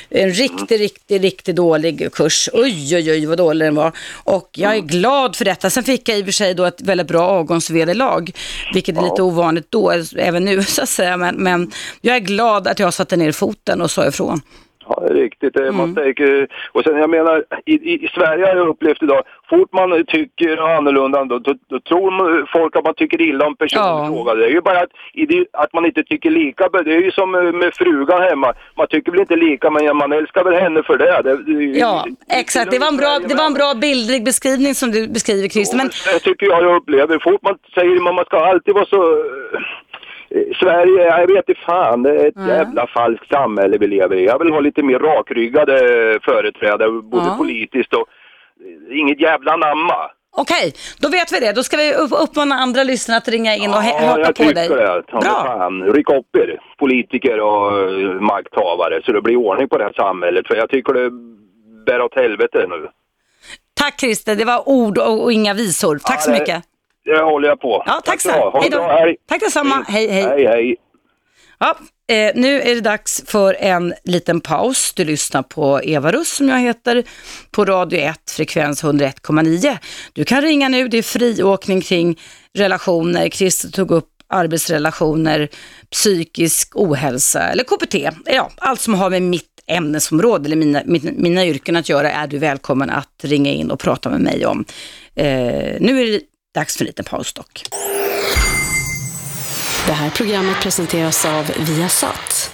En riktigt, riktigt, riktigt dålig kurs. Oj, oj, oj vad dålig den var. Och jag är glad för detta. Sen fick jag i och för sig då ett väldigt bra avgångsvederlag, vilket är lite ovanligt då, även nu så att säga. Men, men jag är glad att jag satte ner foten och sa ifrån. Ja, det riktigt. Mm. Det Man tänker, och sen jag menar, i, i, i Sverige har jag upplevt idag, fort man tycker annorlunda, då, då, då tror folk att man tycker illa om personen Ja. Det är ju bara att, det, att man inte tycker lika. Det är ju som med, frugan hemma. Man tycker väl inte lika, men man älskar väl henne för det. det, det Ja, exakt. Det var en bra, det var en bra bildlig beskrivning som du beskriver Christer. Men Det tycker jag jag upplever. Fort man säger att man ska alltid vara så... eh, Sverige, jag vet inte fan, det är ett jävla falskt samhälle vi lever i. Jag vill ha lite mer rakryggade företrädare, både Ja. politiskt och... eh, Inget jävla namma. okej, då vet vi det. Då ska vi upp, uppmana andra lyssnare att ringa in och he- haka jag på tycker dig. det. Ta mig Bra. fan. Ryck upp er, politiker och eh, makthavare, så det blir ordning på det här samhället. För jag tycker det bär åt helvete nu. Tack Christer, det var ord och, och inga visor. Tack Ja, så det- mycket. Det håller jag på. Ja, tack så då. Hej. Tack detsamma. Hej, hej. Hej, hej. Ja, eh, nu är det dags för en liten paus. Du lyssnar på Eva Russ som jag heter på Radio 1, frekvens 101,9. Du kan ringa nu, det är friåkning kring relationer. Christer tog upp arbetsrelationer, psykisk ohälsa eller KBT. Ja, allt som har med mitt ämnesområde eller mina, mina, mina yrken att göra är du välkommen att ringa in och prata med mig om. Eh, nu är det dags för en liten paus dock. Det här programmet presenteras av Viasat.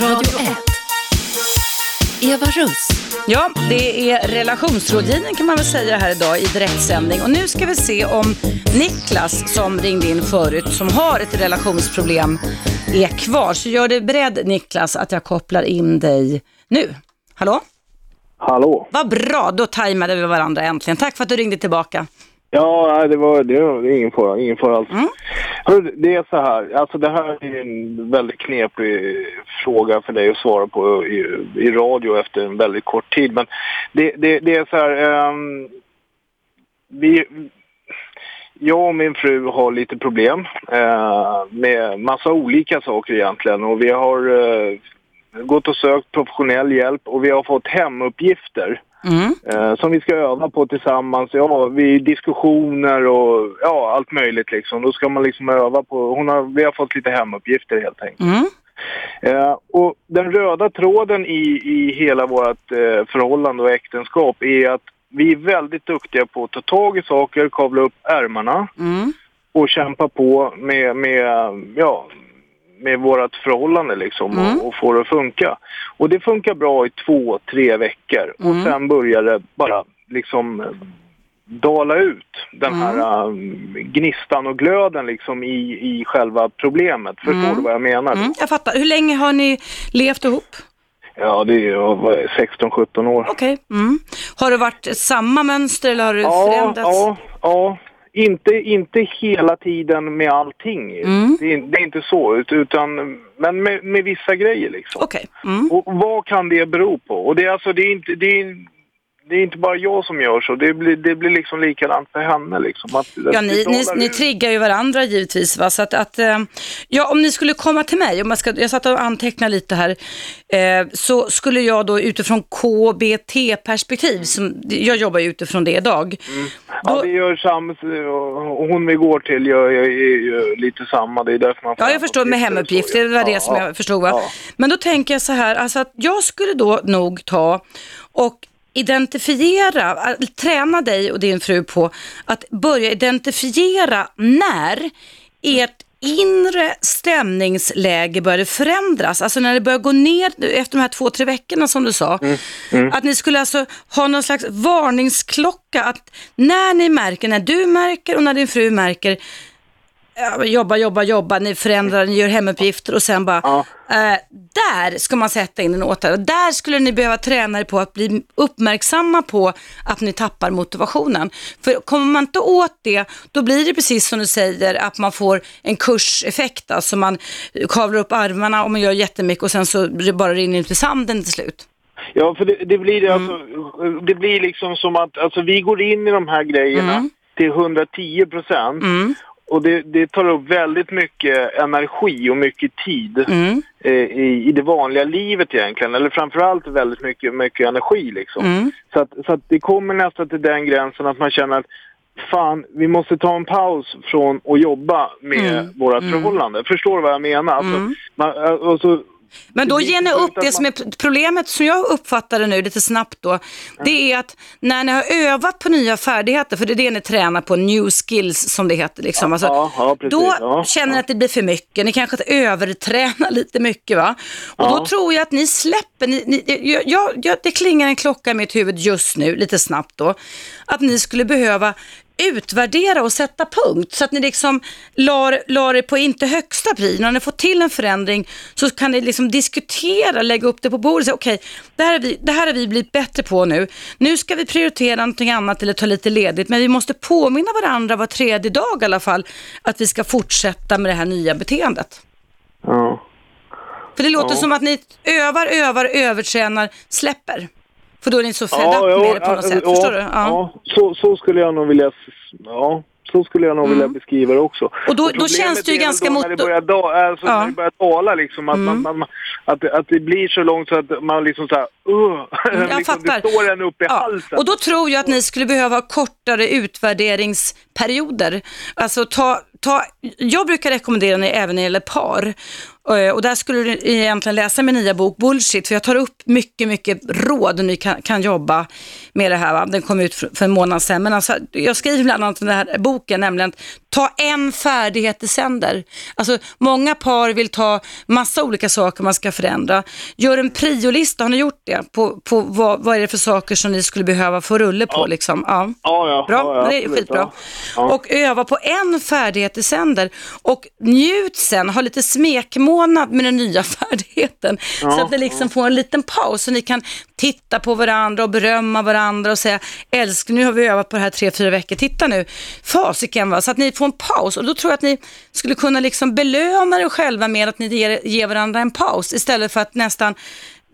Radio 1. Eva Russ. Ja, det är relationsrådgivning kan man väl säga här idag i direktsändning. Och nu ska vi se om Niklas som ringde in förut, som har ett relationsproblem, är kvar. Så gör dig beredd Niklas att jag kopplar in dig nu. Hallå? Hallå? Vad bra, då tajmade vi varandra äntligen. Tack för att du ringde tillbaka. Ja, det var, det var ingen fara, ingen fara alls. Mm. Hör, det är så här, alltså det här är en väldigt knepig fråga för dig att svara på i, i radio efter en väldigt kort tid. Men det, det, det är så här, ehm, vi, jag och min fru har lite problem eh, med massa olika saker egentligen och vi har eh, gått och sökt professionell hjälp och vi har fått hemuppgifter. Mm. Eh, som vi ska öva på tillsammans. Ja, vid diskussioner och ja, allt möjligt liksom. Då ska man liksom öva på. Hon har, vi har fått lite hemuppgifter helt enkelt. Mm. Eh, och den röda tråden i, i hela vårt eh, förhållande och äktenskap är att vi är väldigt duktiga på att ta tag i saker, kavla upp ärmarna Mm. och kämpa på med, med, ja, med vårt förhållande liksom Mm. och, och få det att funka. Och det funkar bra i två, tre veckor och Mm. sen börjar det bara liksom eh, dala ut den Mm. här um, gnistan och glöden liksom i, i själva problemet. Förstår Mm. du vad jag menar? Mm. Jag fattar. Hur länge har ni levt ihop? Ja, det är ju vad är det, 16-17 år. Okej. Mm. Har det varit samma mönster eller har det Ja, förändrats? ja, ja. Inte, inte hela tiden med allting. Mm. Det, är, det är inte så, ut- utan men med, med vissa grejer liksom. Okej. Mm. Och vad kan det bero på? Och det är alltså, det är inte, det är, det är inte bara jag som gör så. Det blir, det blir liksom likadant för henne liksom. Att, Ja, ni, det ni, ni triggar ju varandra givetvis. Va? Så att, att, eh, ja, om ni skulle komma till mig, om jag, ska, jag satt och antecknade lite här, eh, så skulle jag då utifrån KBT-perspektiv, som, jag jobbar ju utifrån det idag, Ja, då- det gör samma, och hon vi går till gör, gör, gör lite samma. Det är därför man Ja, jag förstår med hemuppgifter det var det Ja, som ja. jag förstod. Va? Ja. Men då tänker jag så här, alltså att jag skulle då nog ta och identifiera, träna dig och din fru på att börja identifiera när ert inre stämningsläge började förändras. Alltså när det börjar gå ner efter de här två, tre veckorna som du sa. Att ni skulle alltså ha någon slags varningsklocka att när ni märker, när du märker och när din fru märker jobba, jobba, jobba, ni förändrar, ni gör hemuppgifter och sen bara, Ja. eh, där ska man sätta in en åtgärd. Och där skulle ni behöva träna er på att bli uppmärksamma på att ni tappar motivationen. För kommer man inte åt det, då blir det precis som du säger, att man får en kurseffekt. Alltså man kavlar upp armarna och man gör jättemycket och sen så det bara rinner ut i sanden till slut. Ja, för det, det blir det, Mm. alltså, det blir liksom som att alltså, vi går in i de här grejerna Mm. till 110 procent. Mm, Och det, det tar upp väldigt mycket energi och mycket tid mm, eh, i, i det vanliga livet egentligen. Eller framförallt väldigt mycket, mycket energi liksom. mm. Så, att, så att det kommer nästan till den gränsen att man känner att fan, vi måste ta en paus från att jobba med Mm, vårt mm. förhållande. Förstår du vad jag menar? Alltså, Mm. man, alltså, Men då ger ni upp det som är problemet som jag uppfattar det nu lite snabbt då. Det är att när ni har övat på nya färdigheter, för det är det ni tränar på, new skills som det heter. Liksom. Alltså, ja, ja, precis. då ja, känner ni att det blir för mycket, ni kanske övertränar lite mycket va? Och då tror jag att ni släpper, ni, ni, jag, jag, jag, det klingar en klocka i mitt huvud just nu, lite snabbt då, att ni skulle behöva utvärdera och sätta punkt så att ni liksom lar, lar det på inte högsta pris. När ni får till en förändring så kan ni liksom diskutera, lägga upp det på bordet och säga okej, det, här har vi- det här har vi blivit bättre på nu. Nu ska vi prioritera någonting annat eller ta lite ledigt men vi måste påminna varandra var tredje dag i alla fall att vi ska fortsätta med det här nya beteendet. Ja. För det låter Ja. som att ni övar, övar, övertränar, släpper. För då är ni så fed up jo, med det på något ja, sätt. ja, Förstår du? Ja, så, så skulle jag nog vilja... Ja, så skulle jag nog vilja beskriva det också. Mm. Och då- då problemet känns det ju ganska då mot- När det börjar, da, alltså, Ja. Mm. när det börjar dala liksom, att, man, man, att, att det blir så långt så att man liksom såhär... Uh, jag liksom, fattar. Det står en upp i Ja, halsen. och då tror jag att ni skulle behöva kortare utvärderingsperioder. Alltså ta, ta, jag brukar rekommendera ni även när det gäller par. Eh, och där skulle du egentligen läsa min nya bok Bullshit, för jag tar upp mycket, mycket råd hur ni kan, kan jobba med det här. Va? Den kom ut för en månad sedan. Men alltså, jag skriver bland annat den här boken, nämligen Ta en färdighet i sänder. Alltså, många par vill ta massa olika saker man ska förändra. Gör en priolista, har ni gjort det? På, på vad, vad är det för saker som ni skulle behöva få rulle på? Ja. Liksom? Ja. Ja, ja. Bra, ja, ja, det är skitbra. Ja. Och öva på en färdighet i sänder. Och njut sen, ha lite smekmånad med den nya färdigheten. så att ni liksom får en liten paus så ni kan titta på varandra och berömma varandra och säga älskling nu har vi övat på det här tre, fyra veckor, titta nu, fasiken va. Så att ni får en paus och då tror jag att ni skulle kunna liksom belöna er själva med att ni ger, ger varandra en paus istället för att nästan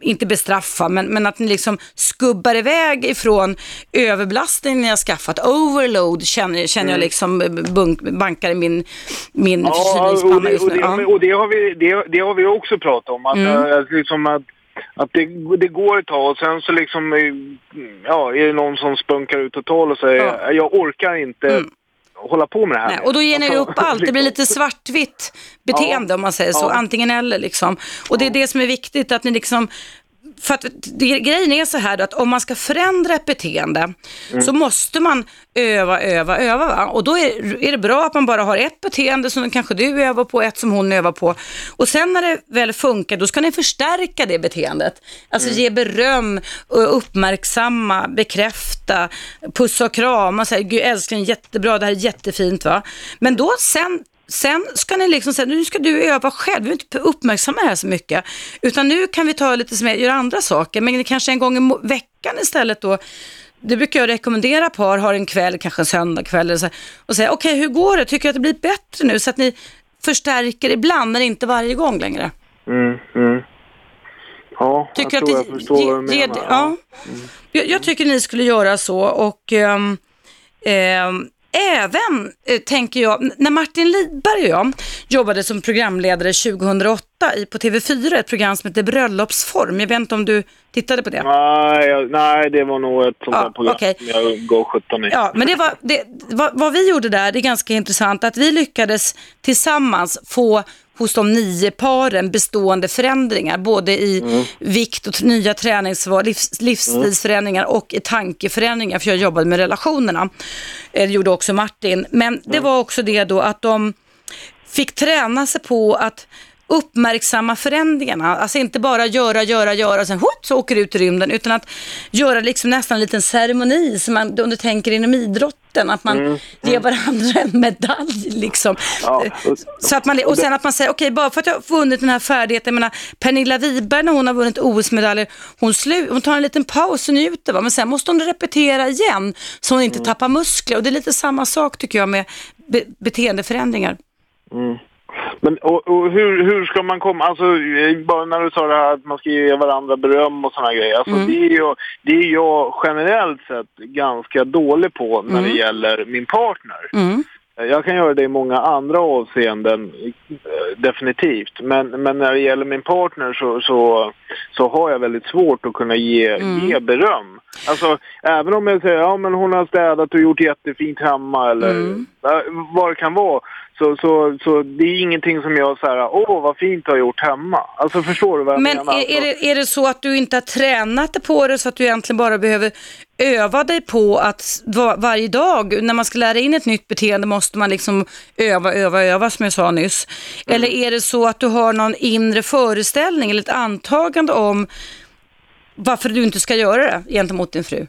inte bestraffa, men, men att ni liksom skubbar iväg ifrån överbelastningen ni har skaffat. Overload känner, känner jag liksom bunk, bankar i min, min Mm. Ja, förkylningspanna just nu. Ja. och det, har vi, det, det har vi också pratat om. Att, Mm. äh, liksom att, att det, det går ett tag och sen så liksom, eh, ja, är det någon som spunkar ut totalt och säger Ja. jag orkar inte Mm. Hålla på med det här. Nej, och då ger ni Alltså, upp allt. Det blir lite svartvitt beteende Ja. om man säger så. Ja. Antingen eller liksom. Och det är det som är viktigt att ni liksom för att det, grejen är så här då, att om man ska förändra ett beteende Mm. så måste man öva, öva, öva. Va? Och då är, är det bra att man bara har ett beteende som kanske du övar på, ett som hon övar på. Och sen när det väl funkar, då ska ni förstärka det beteendet. Alltså Mm. ge beröm, uppmärksamma, bekräfta, pussa och krama, säga gud älskling jättebra, det här är jättefint va. Men då sen Sen ska ni liksom säga, nu ska du öva själv, vi inte uppmärksamma det här så mycket. Utan nu kan vi ta lite som göra andra saker, men kanske en gång i veckan istället då. Det brukar jag rekommendera par, har en kväll, kanske en söndagkväll, eller så, och säga, okej hur går det, tycker du att det blir bättre nu? Så att ni förstärker ibland, men inte varje gång längre. Mm, mm. Ja, Tycker jag att tror det jag förstår vad du menar. ja. Jag, jag tycker ni skulle göra så och ehm, ehm, även eh, tänker jag, när Martin Lidberg och jag jobbade som programledare 2008 i, på TV4, ett program som heter Bröllopsform. Jag vet inte om du tittade på det? Nej, jag, nej, det var nog ett sånt Ja, där program okej. som jag gav 17 i. Ja, men det var, det, vad, vad vi gjorde där, det är ganska intressant, att vi lyckades tillsammans få hos de nio paren bestående förändringar, både i vikt och nya träningsval, livs, livsstilsförändringar och i tankeförändringar, för jag jobbade med relationerna. Eh, Det gjorde också Martin. Men det var också det då att de fick träna sig på att uppmärksamma förändringarna. Alltså inte bara göra, göra, göra och sen hop, så åker ut i rymden. Utan att göra liksom nästan en liten ceremoni som man, om du tänker inom idrotten. Att man ger varandra en medalj liksom. Ja, och- Så att man, och sen att man säger, okej bara för att jag har vunnit den här färdigheten, jag menar Pernilla Wiberg när hon har vunnit OS-medaljer, hon, slu, hon tar en liten paus och njuter va? men sen måste hon repetera igen så hon inte tappar muskler och det är lite samma sak tycker jag med be, beteendeförändringar. Men och, och hur, hur ska man komma, alltså eh, bara när du sa det här att man ska ge varandra beröm och sådana grejer. Alltså Mm. det, är jag, det är jag generellt sett ganska dålig på när det gäller min partner. Mm. Jag kan göra det i många andra avseenden, eh, definitivt. Men, men när det gäller min partner så, så, så har jag väldigt svårt att kunna ge, Mm. ge beröm. Alltså, även om jag säger ja men hon har städat och gjort jättefint hemma eller Mm. eh, vad det kan vara. Så, så, så det är ingenting som jag säger åh vad fint du har gjort hemma. Alltså förstår du vad jag Men menar? är, är, det, är det så att du inte har tränat på det så att du egentligen bara behöver öva dig på att va, varje dag när man ska lära in ett nytt beteende måste man liksom öva, öva, öva som jag sa nyss. Eller är det så att du har någon inre föreställning eller ett antagande om varför du inte ska göra det gentemot din fru?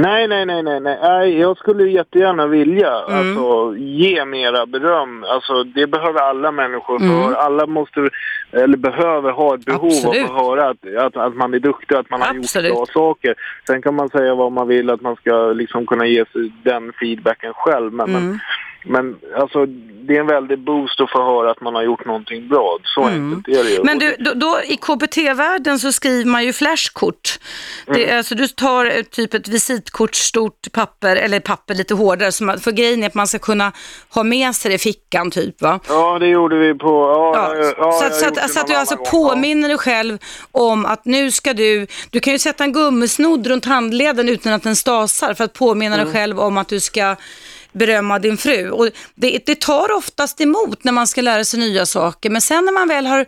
Nej, nej, nej, nej, nej. Jag skulle jättegärna vilja Mm. alltså, ge mera beröm. Alltså, det behöver alla människor för. Mm. Alla måste, eller behöver ha ett behov Absolut. av att höra att, att, att man är duktig, att man har Absolut. gjort bra saker. Sen kan man säga vad man vill, att man ska liksom kunna ge sig den feedbacken själv. Men, Mm. men, men alltså, det är en väldig boost att få höra att man har gjort någonting bra. Så enkelt är det ju. Mm. Men du, då, då, i KBT-världen så skriver man ju flashkort. Det, är alltså, du tar eh, typ ett visitkort, stort papper, eller papper lite hårdare, som, att- för grejen är att man ska kunna ha med sig det i fickan typ va? Ja, det gjorde vi på... Ja, Ja, ja, ja, så att, så att, så att du alltså gång. Påminner dig själv om att nu ska du, du kan ju sätta en gummisnodd runt handleden utan att den stasar för att påminna Mm. dig själv om att du ska berömma din fru. Och det, det tar oftast emot när man ska lära sig nya saker, men sen när man väl har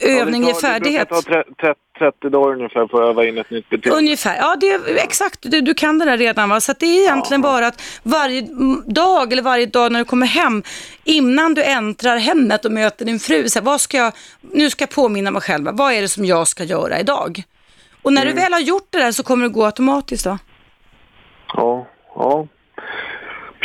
övning ja, i färdighet. Det brukar ta 30 dagar ungefär för att öva in ett nytt beteende. Ungefär, ja det är exakt, du, du kan det där redan va. Så det är egentligen Ja. bara att varje dag eller varje dag när du kommer hem, innan du äntrar hemmet och möter din fru, så här, vad ska jag, nu ska jag påminna mig själv, vad är det som jag ska göra idag? Och när Mm. du väl har gjort det där så kommer det gå automatiskt då. Ja, ja.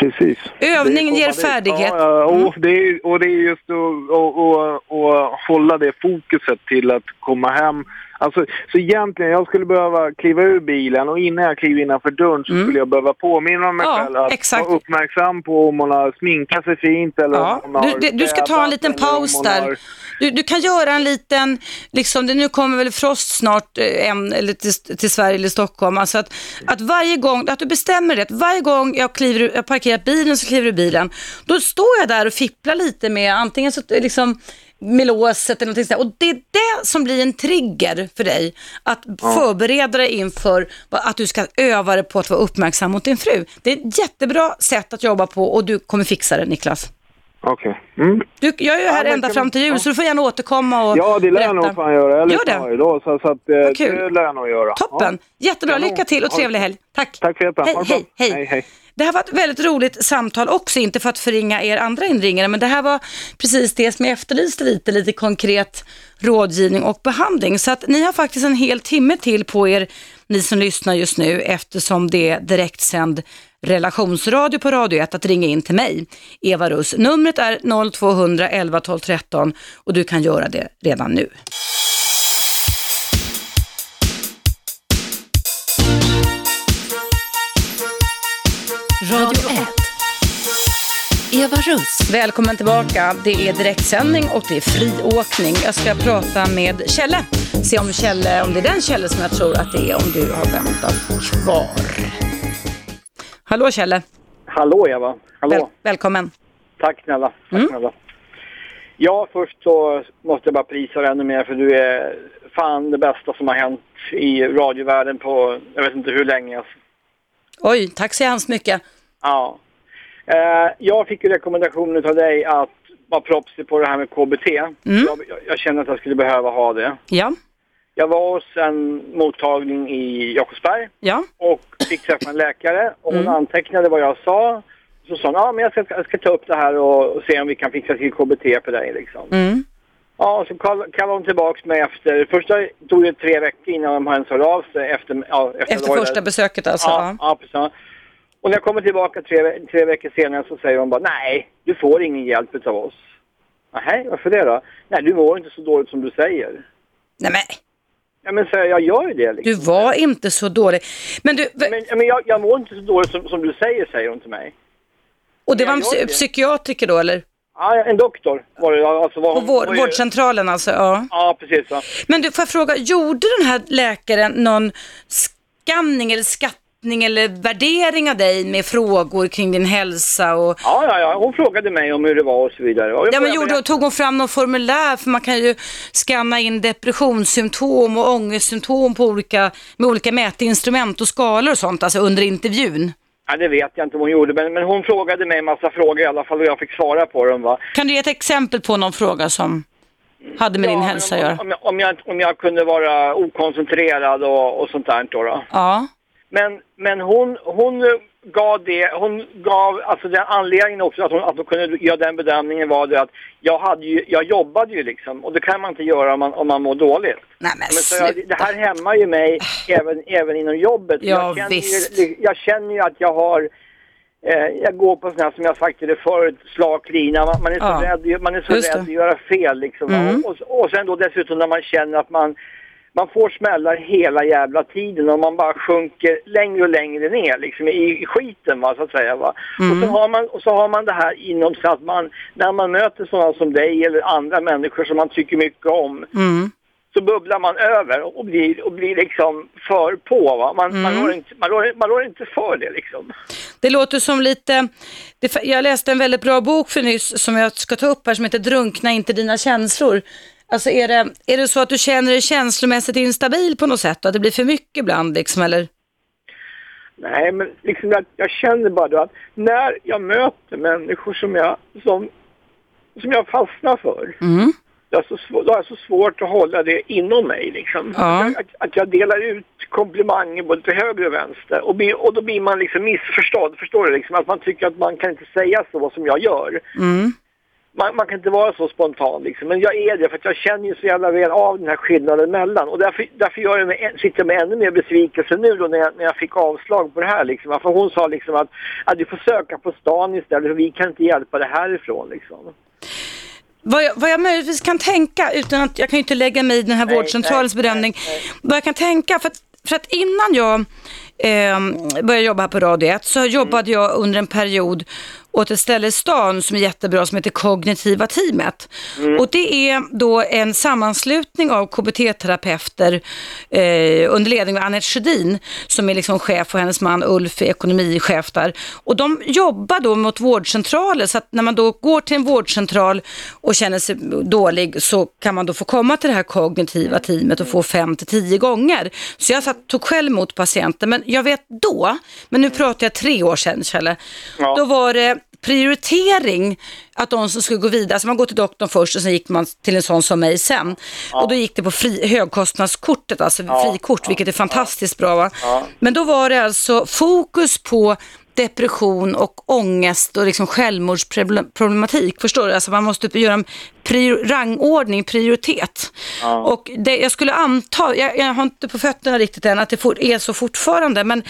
Precis. Övning ger färdighet. Ja, och, det är, och det är just att, att, att, att hålla det fokuset till att komma hem. Alltså, så egentligen, jag skulle behöva kliva ur bilen och innan jag kliver innanför dörren så skulle jag behöva påminna mig Mm. Ja, själv att exakt. vara uppmärksam på om hon har sminkat sig fint eller Ja, om hon har du, du, du ska ta en liten paus där. har- Du, du kan göra en liten, liksom, det, nu kommer väl Frost snart eh, en, eller till, till Sverige eller Stockholm. Alltså att, att varje gång, att du bestämmer det, att varje gång jag, kliver, jag har parkerat bilen så kliver du bilen, då står jag där och fipplar lite med antingen så, liksom, med låset eller någonting sånt. Och det är det som blir en trigger för dig, att förbereda dig inför att du ska öva dig på att vara uppmärksam mot din fru. Det är ett jättebra sätt att jobba på och du kommer fixa det Niklas. Okej. Mm. Du, jag är ju här men ända fram till jul ja. så du får gärna återkomma och Ja, det lär jag nog fan göra. Jag lyssnar det. varje dag, så, så att, eh, Vad kul. det lär jag nog göra. Toppen, jättebra. Kanon. Lycka till och trevlig helg. Tack. Tack för hjälpen. Hej, hej. Hej, hej. Det här var ett väldigt roligt samtal också, inte för att förringa er andra inringare, men det här var precis det som jag efterlyste lite, lite konkret rådgivning och behandling. Så att ni har faktiskt en hel timme till på er, ni som lyssnar just nu, eftersom det är direktsänd relationsradio på Radio 1 att ringa in till mig, Eva Russ. Numret är 0200 11 12 13 och du kan göra det redan nu. Radio 1. Eva Russ. Välkommen tillbaka. Det är direktsändning och det är friåkning. Jag ska prata med Kjelle. Se om, Kjelle, om det är den Kjelle som jag tror att det är om du har väntat kvar. Hallå Kjelle. Hallå Eva. Hallå. Väl, välkommen. Tack snälla. Tack Mm. snälla. Ja, först så måste jag bara prisa dig ännu mer för du är fan det bästa som har hänt i radiovärlden på jag vet inte hur länge. Alltså. Oj, tack så hemskt mycket. Ja. Eh, jag fick ju rekommendationen av dig att vara proffsig på det här med KBT. Mm. Jag, jag, jag känner att jag skulle behöva ha det. Ja, Jag var hos en mottagning i Jakobsberg ja, och fick träffa en läkare och hon Mm. antecknade vad jag sa. Så sa hon, ja men jag ska, jag ska ta upp det här och, och se om vi kan fixa till KBT för dig liksom. mm. Ja, så kall- kallade hon tillbaks mig efter, första tog det tre veckor innan de ens hörde av sig efter, ja, efter, efter första där. besöket alltså. Ja, Ja. precis. Och när jag kommer tillbaka tre, tre veckor senare så säger hon bara, nej, du får ingen hjälp av oss. Nej, varför det då? Nej, du mår inte så dåligt som du säger. Nej men, Ja, men säger jag, jag gör ju det liksom. du var inte så dålig. Men du, Men, men jag, jag mår inte så dåligt som, som du säger, säger hon till mig. och det var en psy- psykiatriker då eller? Ja, en doktor var det. Alltså, var, På hon- vår, var ju- vårdcentralen alltså? Ja. Ja, precis. Ja. Men du, får jag fråga, gjorde den här läkaren någon skanning eller skattning eller värdering av dig med frågor kring din hälsa? Och, Ja, ja, ja. Hon frågade mig om hur det var och så vidare. Och ja, men gjorde, tog hon fram någon formulär? För man kan ju skanna in depressionssymptom och ångestsymptom på olika, med olika mätinstrument och skalor och sånt, alltså under intervjun. Ja, det vet jag inte om hon gjorde, men, men hon frågade mig en massa frågor i alla fall och jag fick svara på dem. Va? Kan du ge ett exempel på någon fråga som hade med din Ja, hälsa att om, göra? om, jag, om, jag, om jag kunde vara okoncentrerad och, och sånt där då. då. Ja, Men, men hon, hon gav det, hon gav, alltså den anledningen också att hon, att hon kunde göra den bedömningen var det att jag, hade ju, jag jobbade ju liksom och det kan man inte göra om man, om man mår dåligt. nej men, Men så jag, det här hämmar ju mig även, även inom jobbet. Ja, jag, känner visst. ju, jag känner ju att jag har eh, jag går på sådana här som jag sagt till det förut, slak lina. Man, man är så Ja, rädd, man är så just rädd det. att göra fel liksom. Mm. Och, och, och sen då dessutom när man känner att man man får smällar hela jävla tiden och man bara sjunker längre och längre ner liksom i, skiten va, så att säga. Va? Mm. Och, så har man, och så har man det här inom sig att man, när man möter sådana som dig eller andra människor som man tycker mycket om, Mm. så bubblar man över och blir, och blir liksom för på. Va? Man, man, Mm. rår inte, man, rår, man rår inte för det liksom. Det låter som lite, det, jag läste en väldigt bra bok för nyss som jag ska ta upp här som heter Drunkna inte dina känslor. Alltså är det, är det så att du känner dig känslomässigt instabil på något sätt och att det blir för mycket ibland liksom eller? Nej, men liksom att jag känner bara då att när jag möter människor som jag, som, som jag fastnar för, Mm. så svår, då är det så svårt att hålla det inom mig. Liksom. Ja. Att, att jag delar ut komplimanger både till höger och vänster. Och, blir, och då blir man liksom missförstådd. Förstår du? Liksom, att man tycker att man kan inte säga så som jag gör. Mm. Man, man kan inte vara så spontan liksom. Men jag är det för att jag känner ju så jävla väl av den här skillnaden mellan. Och därför, därför gör jag mig, sitter jag med ännu mer besvikelse nu då när jag, när jag fick avslag på det här liksom. För hon sa liksom att, att du får söka på stan istället för vi kan inte hjälpa dig härifrån liksom. Vad jag, vad jag möjligtvis kan tänka, utan att jag kan ju inte lägga mig i den här Nej, vårdcentralens nej, bedömning. nej, nej. Vad jag kan tänka, för att, för att innan jag eh, började jobba här på Radio 1 så jobbade jag under en period åt ett ställe i stan som är jättebra som heter Kognitiva teamet. Och det är då en sammanslutning av KBT-terapeuter eh, under ledning av Anette Sjödin som är liksom chef och hennes man Ulf är ekonomichef där. Och de jobbar då mot vårdcentraler så att när man då går till en vårdcentral och känner sig dålig så kan man då få komma till det här kognitiva teamet och få fem till tio gånger. Så jag satt, tog själv emot patienter men jag vet då, men nu pratar jag tre år sedan Kjelle, Ja. då var det prioritering att de som skulle gå vidare, alltså man går till doktorn först och sen gick man till en sån som mig sen. Och då gick det på fri, högkostnadskortet, alltså frikort, vilket är fantastiskt bra. Va? Men då var det alltså fokus på depression och ångest och liksom självmordsproblematik. Förstår du? Alltså man måste göra en prior, rangordning, prioritet. Och det, jag skulle anta, jag, jag har inte på fötterna riktigt än, att det for, är så fortfarande. Men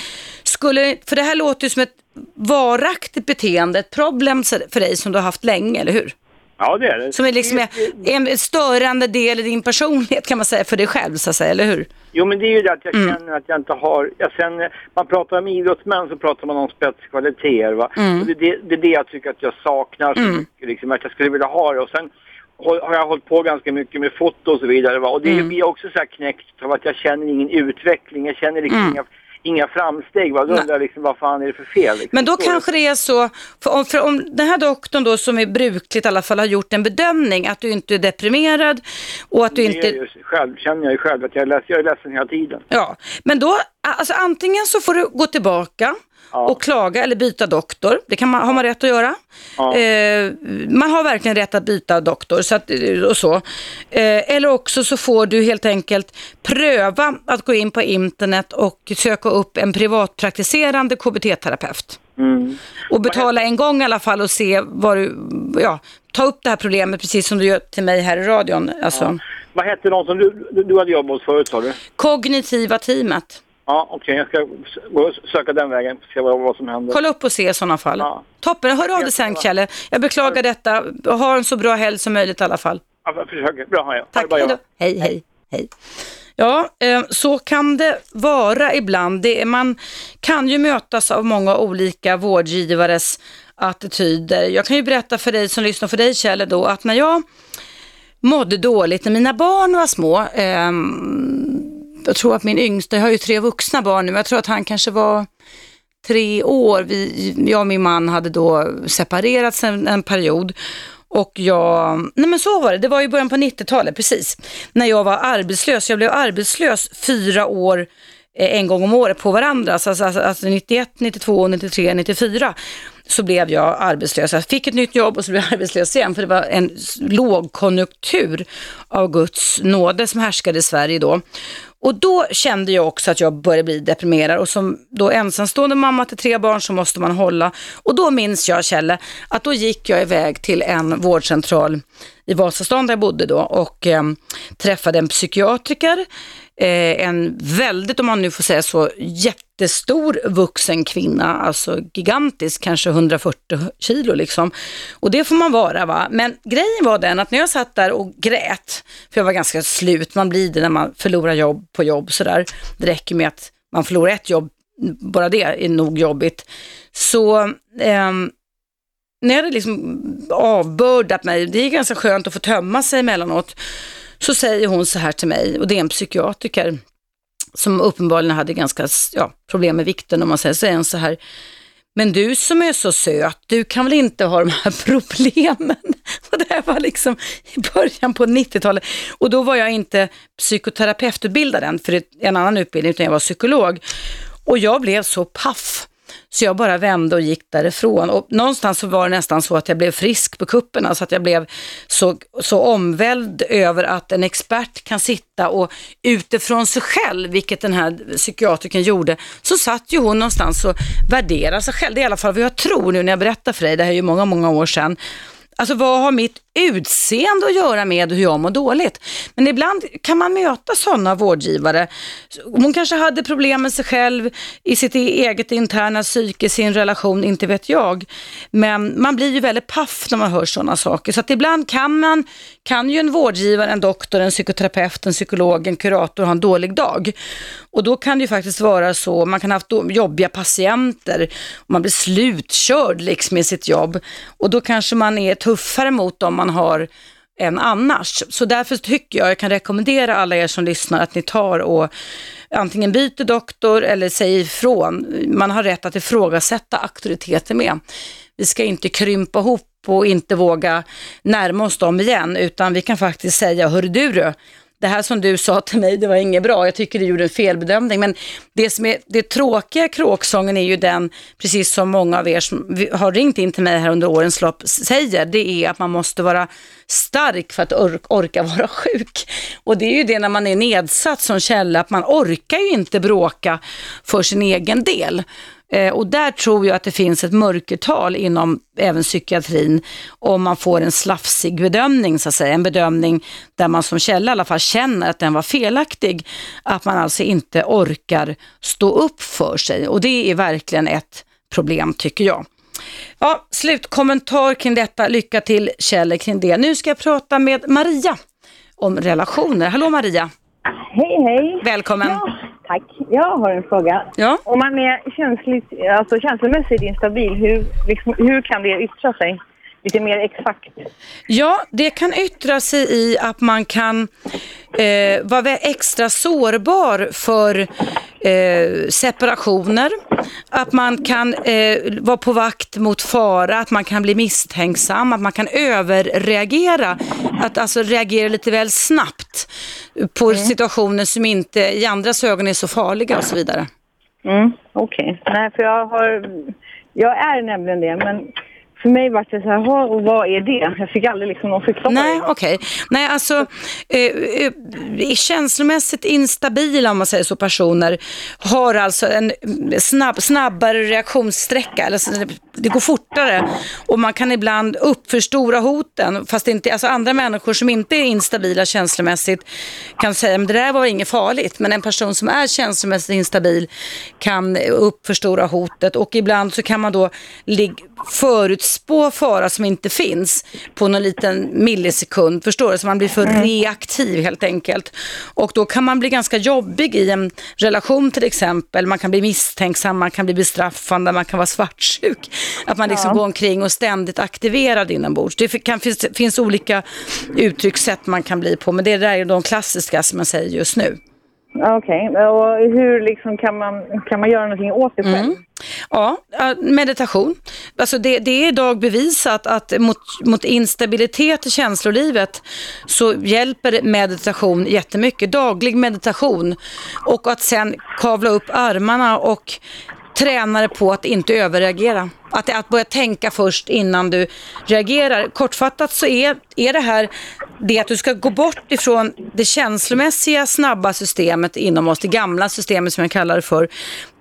skulle, för det här låter ju som ett varaktigt beteende, ett problem för dig som du har haft länge, eller hur? Ja, det är det. Som är liksom en, en störande del i din personlighet kan man säga för dig själv, så att säga, eller hur? Jo, men det är ju det att jag Mm. känner att jag inte har... Jag känner, man pratar om idrottsmän så pratar man om spetskvaliteter. Va? Mm. Och det, det, det är det jag tycker att jag saknar så mycket. Liksom, att jag skulle vilja ha det. Och sen har har jag hållit på ganska mycket med foto och så vidare. Va? Och det Mm. blir också så här knäckt av att jag känner ingen utveckling. Jag känner liksom Mm. inga, inga framsteg. Va? Då undrar jag liksom, vad fan är det för fel? Liksom. Men då kanske det är så, för om, för om den här doktorn då som är brukligt i alla fall har gjort en bedömning att du inte är deprimerad och att du inte... ju, själv, känner jag ju själv att jag är, ledsen, jag är ledsen hela tiden. Ja, men då, alltså antingen så får du gå tillbaka och klaga eller byta doktor. Det kan man, har man rätt att göra. Ja. Eh, man har verkligen rätt att byta doktor så att, och så. Eh, eller också så får du helt enkelt pröva att gå in på internet och söka upp en privatpraktiserande KBT-terapeut. Mm. Och betala en gång i alla fall och se vad du, ja, ta upp det här problemet precis som du gör till mig här i radion. Alltså, Vad hette de som du, du, du hade jobbat hos förut sa du? Kognitiva teamet. Ja, okej. Jag ska gå och söka den vägen se vad, vad som händer. Kolla upp och se i sådana fall. Ja. Toppen, hör av dig sen Kjelle. Jag beklagar detta. Ha en så bra helg som möjligt i alla fall. Ja, jag försöker. Bra, ha det. Ha det Tack, bra, hej. Hej, hej, hej. Ja, eh, så kan det vara ibland. Det är, man kan ju mötas av många olika vårdgivares attityder. Jag kan ju berätta för dig som lyssnar, för dig Kjell, då, att när jag mådde dåligt när mina barn var små, ehm, jag tror att min yngsta, jag har ju tre vuxna barn nu, men jag tror att han kanske var tre år. Vi, jag och min man hade då separerats en, en period. Och jag, nej men så var det, det var i början på 90-talet, precis. När jag var arbetslös, jag blev arbetslös fyra år eh, en gång om året på varandra, alltså, alltså, alltså 91, 92, 93, 94 så blev jag arbetslös. Jag fick ett nytt jobb och så blev jag arbetslös igen för det var en lågkonjunktur av Guds nåde som härskade i Sverige då. Och då kände jag också att jag började bli deprimerad och som då ensamstående mamma till tre barn så måste man hålla. Och då minns jag Kjelle att då gick jag iväg till en vårdcentral i Vasastan där jag bodde då och eh, träffade en psykiatriker, eh, en väldigt, om man nu får säga så, jättestor vuxen kvinna, alltså gigantisk, kanske 140 kilo liksom. Och det får man vara va. Men grejen var den att när jag satt där och grät, för jag var ganska slut, man blir det när man förlorar jobb på jobb sådär. Det räcker med att man förlorar ett jobb, bara det är nog jobbigt. Så eh, när jag hade liksom avbördat mig, det är ganska skönt att få tömma sig emellanåt, så säger hon så här till mig, och det är en psykiatriker som uppenbarligen hade ganska ja, problem med vikten om man säger, så är en så här, men du som är så söt, du kan väl inte ha de här problemen? Och det här var liksom i början på 90-talet. Och då var jag inte psykoterapeututbildad än, för det är en annan utbildning, utan jag var psykolog. Och jag blev så paff. Så jag bara vände och gick därifrån. Och någonstans så var det nästan så att jag blev frisk på kuppen. Alltså att jag blev så, så omvälld över att en expert kan sitta och utifrån sig själv, vilket den här psykiatriken gjorde, så satt ju hon någonstans och värderade sig själv. Det är i alla fall vad jag tror nu när jag berättar för dig, det här är ju många, många år sedan. Alltså vad har mitt utseende att göra med hur jag mår dåligt? Men ibland kan man möta sådana vårdgivare. Hon kanske hade problem med sig själv i sitt e- eget interna psyke, sin relation, inte vet jag. Men man blir ju väldigt paff när man hör sådana saker. Så att ibland kan man, kan ju en vårdgivare, en doktor, en psykoterapeut, en psykolog, en kurator ha en dålig dag. Och då kan det ju faktiskt vara så, man kan ha haft jobbiga patienter, och man blir slutkörd liksom i sitt jobb. Och då kanske man är tuffare mot dem man har än annars. Så därför tycker jag, jag kan rekommendera alla er som lyssnar att ni tar och antingen byter doktor eller säger ifrån. Man har rätt att ifrågasätta auktoriteter med. Vi ska inte krympa ihop och inte våga närma oss dem igen, utan vi kan faktiskt säga, hör du du, det här som du sa till mig, det var inget bra, jag tycker du gjorde en felbedömning. Men det som är det tråkiga kråksången är ju den, precis som många av er som har ringt in till mig här under årens lopp säger, det är att man måste vara stark för att or orka vara sjuk. Och det är ju det när man är nedsatt som källa, att man orkar ju inte bråka för sin egen del. Eh, och där tror jag att det finns ett mörkertal inom även psykiatrin om man får en slafsig bedömning, så att säga. En bedömning där man som källa i alla fall känner att den var felaktig. Att man alltså inte orkar stå upp för sig. Och det är verkligen ett problem tycker jag. Ja, slutkommentar kring detta. Lycka till Kjell kring det. Nu ska jag prata med Maria om relationer. Hallå Maria! Hej hej! Välkommen! Ja, tack. Jag har en fråga. Ja? Om man är känsligt, alltså känslomässigt instabil, hur, liksom, hur kan det yttra sig? Lite mer exakt. Ja, det kan yttra sig i att man kan eh, vara extra sårbar för eh, separationer, att man kan eh, vara på vakt mot fara, att man kan bli misstänksam, att man kan överreagera, att alltså reagera lite väl snabbt på Mm. situationer som inte i andras ögon är så farliga och så vidare. Mm, Okej. Nej, för jag har... Jag är nämligen det, men för mig var det så här, och vad är det? Jag fick aldrig liksom någon förklaring. Nej, okej. Nej, alltså eh, eh, känslomässigt instabila, om man säger så, personer har alltså en snabb, snabbare reaktionssträcka. Eller, det går fortare och man kan ibland uppförstora hoten. Fast inte, alltså andra människor som inte är instabila känslomässigt kan säga att det där var inget farligt. Men en person som är känslomässigt instabil kan uppförstora hotet och ibland så kan man då förutspå fara som inte finns på någon liten millisekund. Förstår du? Så man blir för reaktiv helt enkelt. Och då kan man bli ganska jobbig i en relation till exempel. Man kan bli misstänksam, man kan bli bestraffande, man kan vara svartsjuk. Att man liksom Ja. går omkring och ständigt aktiverad inombords. Det kan, finns, finns olika uttryckssätt man kan bli på, men det där är de klassiska som man säger just nu. Okej, och hur liksom kan man, kan man göra någonting åt det själv? Mm. Ja, meditation. Alltså det, det är idag bevisat att mot, mot instabilitet i känslolivet så hjälper meditation jättemycket. Daglig meditation och att sen kavla upp armarna och tränare på att inte överreagera. Att, att börja tänka först innan du reagerar. Kortfattat så är, är det här det att du ska gå bort ifrån det känslomässiga snabba systemet inom oss, det gamla systemet som jag kallar det för,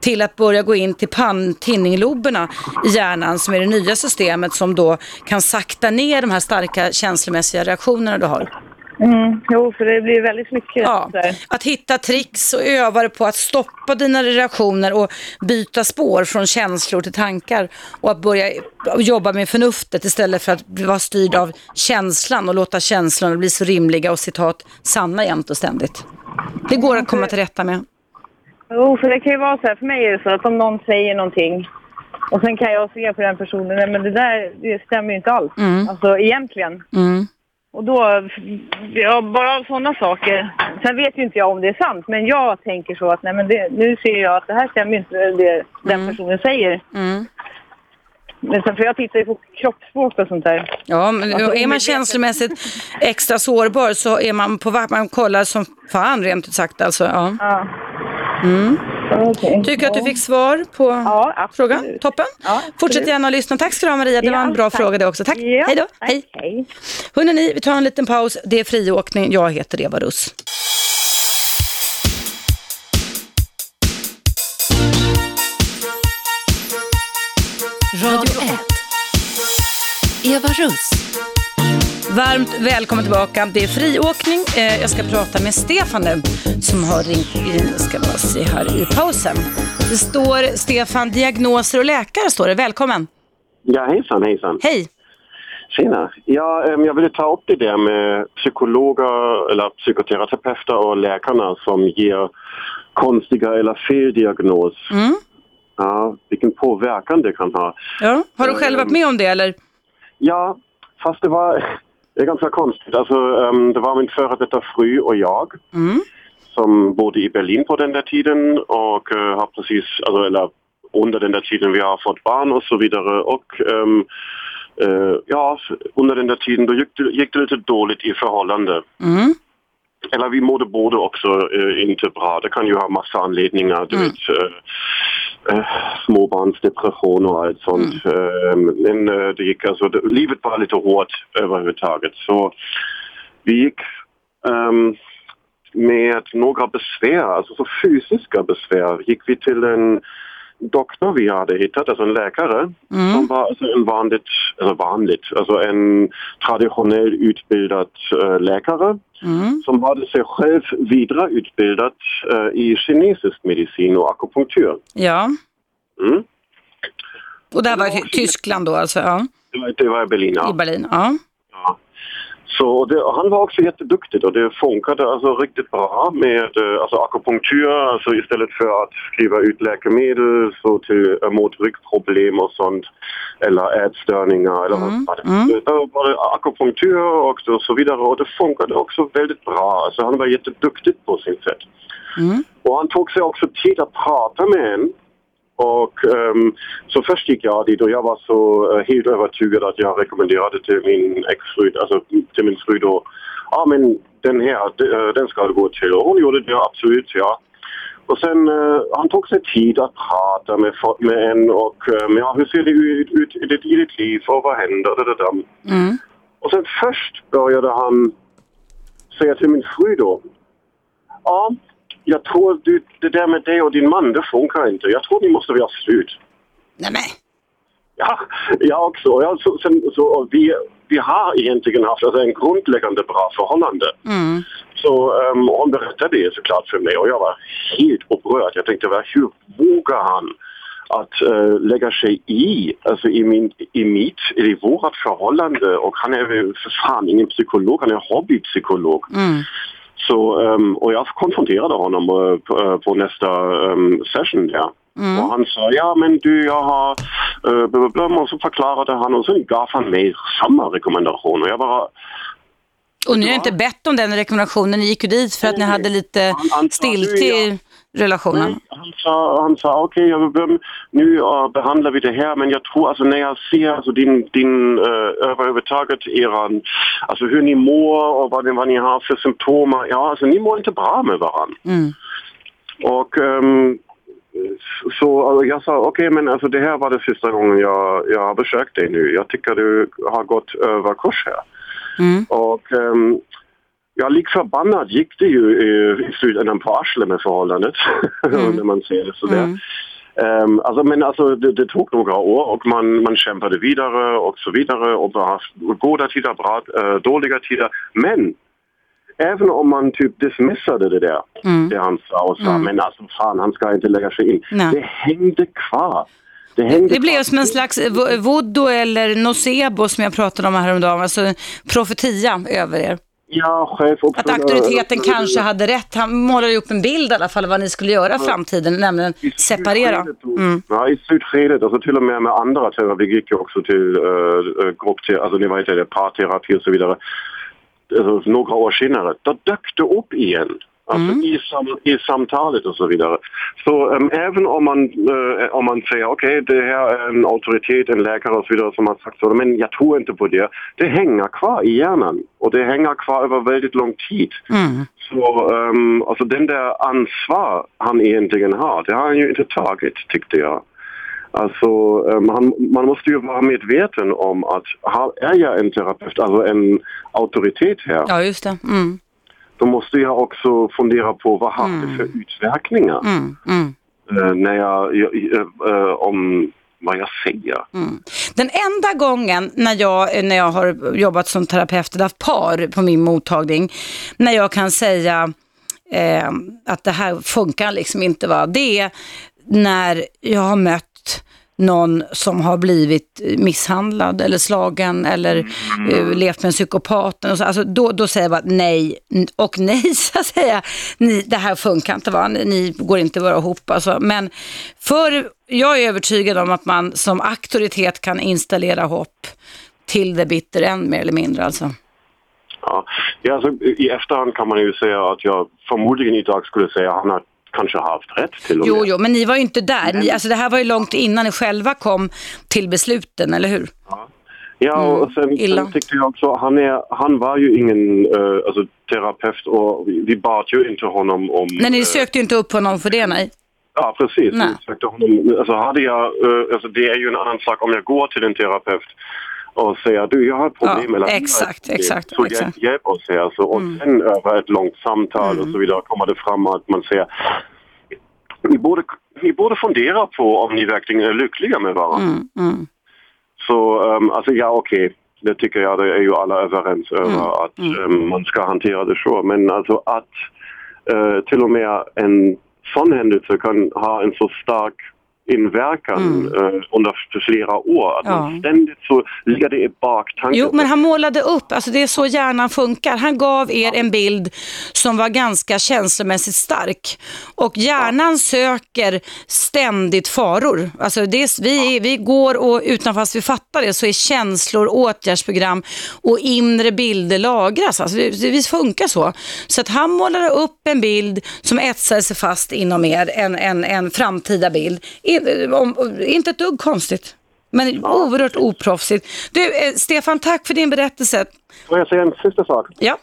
till att börja gå in till pann, tinningloberna i hjärnan som är det nya systemet som då kan sakta ner de här starka känslomässiga reaktionerna du har. Mm, jo, för det blir väldigt mycket Ja, att hitta tricks och öva dig på att stoppa dina reaktioner och byta spår från känslor till tankar och att börja jobba med förnuftet istället för att vara styrd av känslan och låta känslorna bli så rimliga och citat sanna jämt och ständigt. Det går att komma till rätta med. Jo, för det kan ju vara så här, för mig är det så att om någon säger någonting och sen kan jag se på den personen, nej, men det där det stämmer ju inte alls. Mm. Alltså egentligen. Mm. Och då, ja, bara av sådana saker. Sen vet ju inte jag om det är sant, men jag tänker så att nej, men det, nu ser jag att det här stämmer inte det den personen säger. Mm. Men sen, för jag tittar ju på kroppsspråk och sånt där. Ja, men Alltså, är man känslomässigt extra sårbar så är man på vakt, man kollar som fan rent ut sagt alltså. Ja. Ja. Mm. Okej. Tycker att du fick svar på frågan? Toppen. Fortsätt gärna att lyssna. Tack ska du ha Maria, det var en Ja, bra tack. fråga det också. Tack. Ja, Hej då. tack. Hej. Hej. Hörrni, vi tar en liten paus. Det är friåkning. Jag heter Eva Russ. Radio 1. Eva Russ. Varmt välkommen tillbaka. Det är friåkning. Eh, Jag ska prata med Stefan nu som har ringt in. Ska bara se här i pausen. Det står Stefan, diagnoser och läkare står det. Välkommen. Ja, hejsan, hejsan. Hej. Tjena. Ja, em, jag ville ta upp det där med psykologer eller psykoterapeuter och läkarna som ger konstiga eller fel diagnos. Mm. Ja, vilken påverkan det kan ha. Ja. Har du själv varit med om det eller? Ja, fast det var det är ganska konstigt. Alltså, em, det var min före detta fru och jag Mm. som bodde i Berlin på den där tiden och eh, har precis, alltså, eller under den där tiden vi har fått barn och så vidare. Och ehm, eh, ja, under den där tiden då gick det, gick det lite dåligt i förhållande. Mm. Eller vi mådde båda också eh, inte bra. Det kan ju ha massa anledningar. Du vet, eh, eh, småbarnsdepression och allt sånt. Eh, men eh, det gick alltså, livet var lite hårt överhuvudtaget. Så vi gick ehm, med några besvär, alltså så fysiska besvär, gick vi till en doktor vi hade hittat, alltså en läkare som var alltså en vanligt, eller vanligt, alltså en traditionell utbildad eh, läkare Mm. som hade sig själv vidareutbildat eh, i kinesisk medicin och akupunktur. Ja. Mm. Och där var i Tyskland då alltså? Ja. Det, var, det i Berlin, ja. I Berlin, ja. Så det, han var också jätteduktig och det funkade alltså riktigt bra med eh, alltså akupunktur, alltså istället för att skriva ut läkemedel så till, eh, mot ryggproblem och sånt eller ätstörningar eller vad var det. Då var det akupunktur och så, vidare och det funkade också väldigt bra. Alltså han var jätteduktig på sitt sätt. Och han tog sig också tid att prata med en. Och ehm, så först gick jag dit och jag var så eh, helt övertygad att jag rekommenderade till min exfru, alltså till min fru då, ja men den här, eh, den ska du gå till. Och hon gjorde det absolut, ja. Och sen, eh, han tog sig tid att prata med, med en och ehm, ja, hur ser det ut, ut i, ditt, i ditt liv och vad händer? Da, da, da. Mm. Och sen först började han säga till min fru då, ja, jag tror du, det där med dig och din man, det funkar inte. Jag tror ni måste göra slut. Nej, Ja, jag också. Ja, så, sen, så, vi, vi har egentligen haft alltså, en grundläggande bra förhållande. Mm. Så um, hon berättade det såklart för mig och jag var helt upprörd. Jag tänkte, hur vågar han att eh, lägga sig i, alltså i, min, i mitt, i vårt förhållande och han är väl för fan ingen psykolog, han är hobbypsykolog. Mm. Så, ehm, och jag konfronterade honom eh, på, eh, på nästa ehm, session där. Mm. Och han sa, ja men du, jag har... Uh, bla, och så förklarade han och sen gav han mig samma rekommendation. Och jag bara, Och ni har inte bett om den rekommendationen, ni gick ju dit för att ni hade lite stilt i relationen. han sa, han sa okej, jag vill- nu eh, behandlar vi det här men jag tror alltså när jag ser alltså din, din uh, överhuvudtaget eran, alltså hur ni mår och vad ni, vad ni har för symptom. Ja, alltså ni mår inte bra med varandra. Mm. Och ehm, så alltså, jag sa okej men alltså det här var det sista gången jag, jag har besökt dig nu. Jag tycker du har gått över kurs här. Mm. Och um, ja, lik förbannat gick det ju i, i slutändan på arslet med förhållandet. när man ser det sådär. Ehm, alltså, men alltså, det, det tog några år och man, man kämpade vidare och så vidare och har haft goda tider, bra, eh, dåliga tider. Men även om man typ dismissade det där, det han sa och sa, Mm. men alltså fan han ska inte lägga sig in. Nej. Det hängde kvar. Det, hängde Det blev som en slags vo- voodoo eller nocebo som jag pratade om häromdagen, alltså profetia över er. Ja, chef och Att auktoriteten kanske hade rätt. Han målade upp en bild i alla fall vad ni skulle göra i framtiden, nämligen separera. Mm. Ja, i slutskedet, alltså till och med med andra terapi, vi gick ju också till uh, gruppterapi, alltså ni vet det, parterapi och så vidare. Alltså, några år senare, då dök det upp igen. Alltså i, sam, i samtalet och så vidare. Så um, även om man, eh, om man säger okej, det här är en auktoritet, en läkare och så vidare som har sagt så, men jag tror inte på det. Det hänger kvar i hjärnan och det hänger kvar över väldigt lång tid. Mm. Så ehm, alltså den där ansvar han egentligen har, det har han ju inte tagit tyckte jag. Alltså ehm, han, man måste ju vara medveten om att här är jag en terapeut, alltså en auktoritet här. Ja, just det. Mm. Då måste jag också fundera på vad har det för utverkningar Mm. Mm. eh, när jag, jag, eh, om vad jag säger. Den enda gången när jag, när jag har jobbat som terapeut, eller haft par på min mottagning, när jag kan säga eh, att det här funkar liksom inte, va? det är när jag har mött någon som har blivit misshandlad eller slagen eller eh, levt med en psykopat. Och så, alltså, då, då säger jag bara nej och nej så att säga. Ni, det här funkar inte, va? Ni, ni går inte vara ihop. Alltså. Men för, jag är övertygad om att man som auktoritet kan installera hopp till det bitter än mer eller mindre. Alltså. Ja, ja alltså, i efterhand kan man ju säga att jag förmodligen idag skulle säga att han har kanske haft rätt till och med. Jo, jo, men ni var ju inte där. Ni, alltså, det här var ju långt innan ni själva kom till besluten, eller hur? Ja, och Mm, sen, illa. sen tyckte jag också, han, är, han var ju ingen uh, alltså, terapeut och vi, vi bad ju inte honom om... Nej, ni eh, sökte ju inte upp honom för det, nej. Ja, precis. Nej. Alltså, hade jag, eh, alltså, det är ju en annan sak om jag går till en terapeut och säger du, jag har problem. Ja, eller, exakt, exakt, Så exakt. hjälp, hjälp oss här. Så, och sen över ett långt samtal och så vidare kommer det fram att man säger ni borde, ni borde fundera på om ni verkligen är lyckliga med varandra. Mm, mm. Så um, alltså ja okej, det tycker jag, det är ju alla överens över att um, man ska hantera det så. Men alltså att eh, till och med en sån händelse kan ha en så stark inverkan eh, under flera år. Att man Ja. ständigt så ligger det i baktanken. Jo, men han målade upp, alltså det är så hjärnan funkar. Han gav er en bild som var ganska känslomässigt stark. Och hjärnan söker ständigt faror. Alltså det är, vi, vi går och utan fast vi fattar det så är känslor, åtgärdsprogram och inre bilder lagras. Alltså det, det funkar så. Så att han målade upp en bild som etsade sig fast inom er, en, en, en framtida bild. In, om, inte ett dugg konstigt. Men oerhört oproffsigt. Du, eh, Stefan, tack för din berättelse. Får jag säga en sista sak? Ja.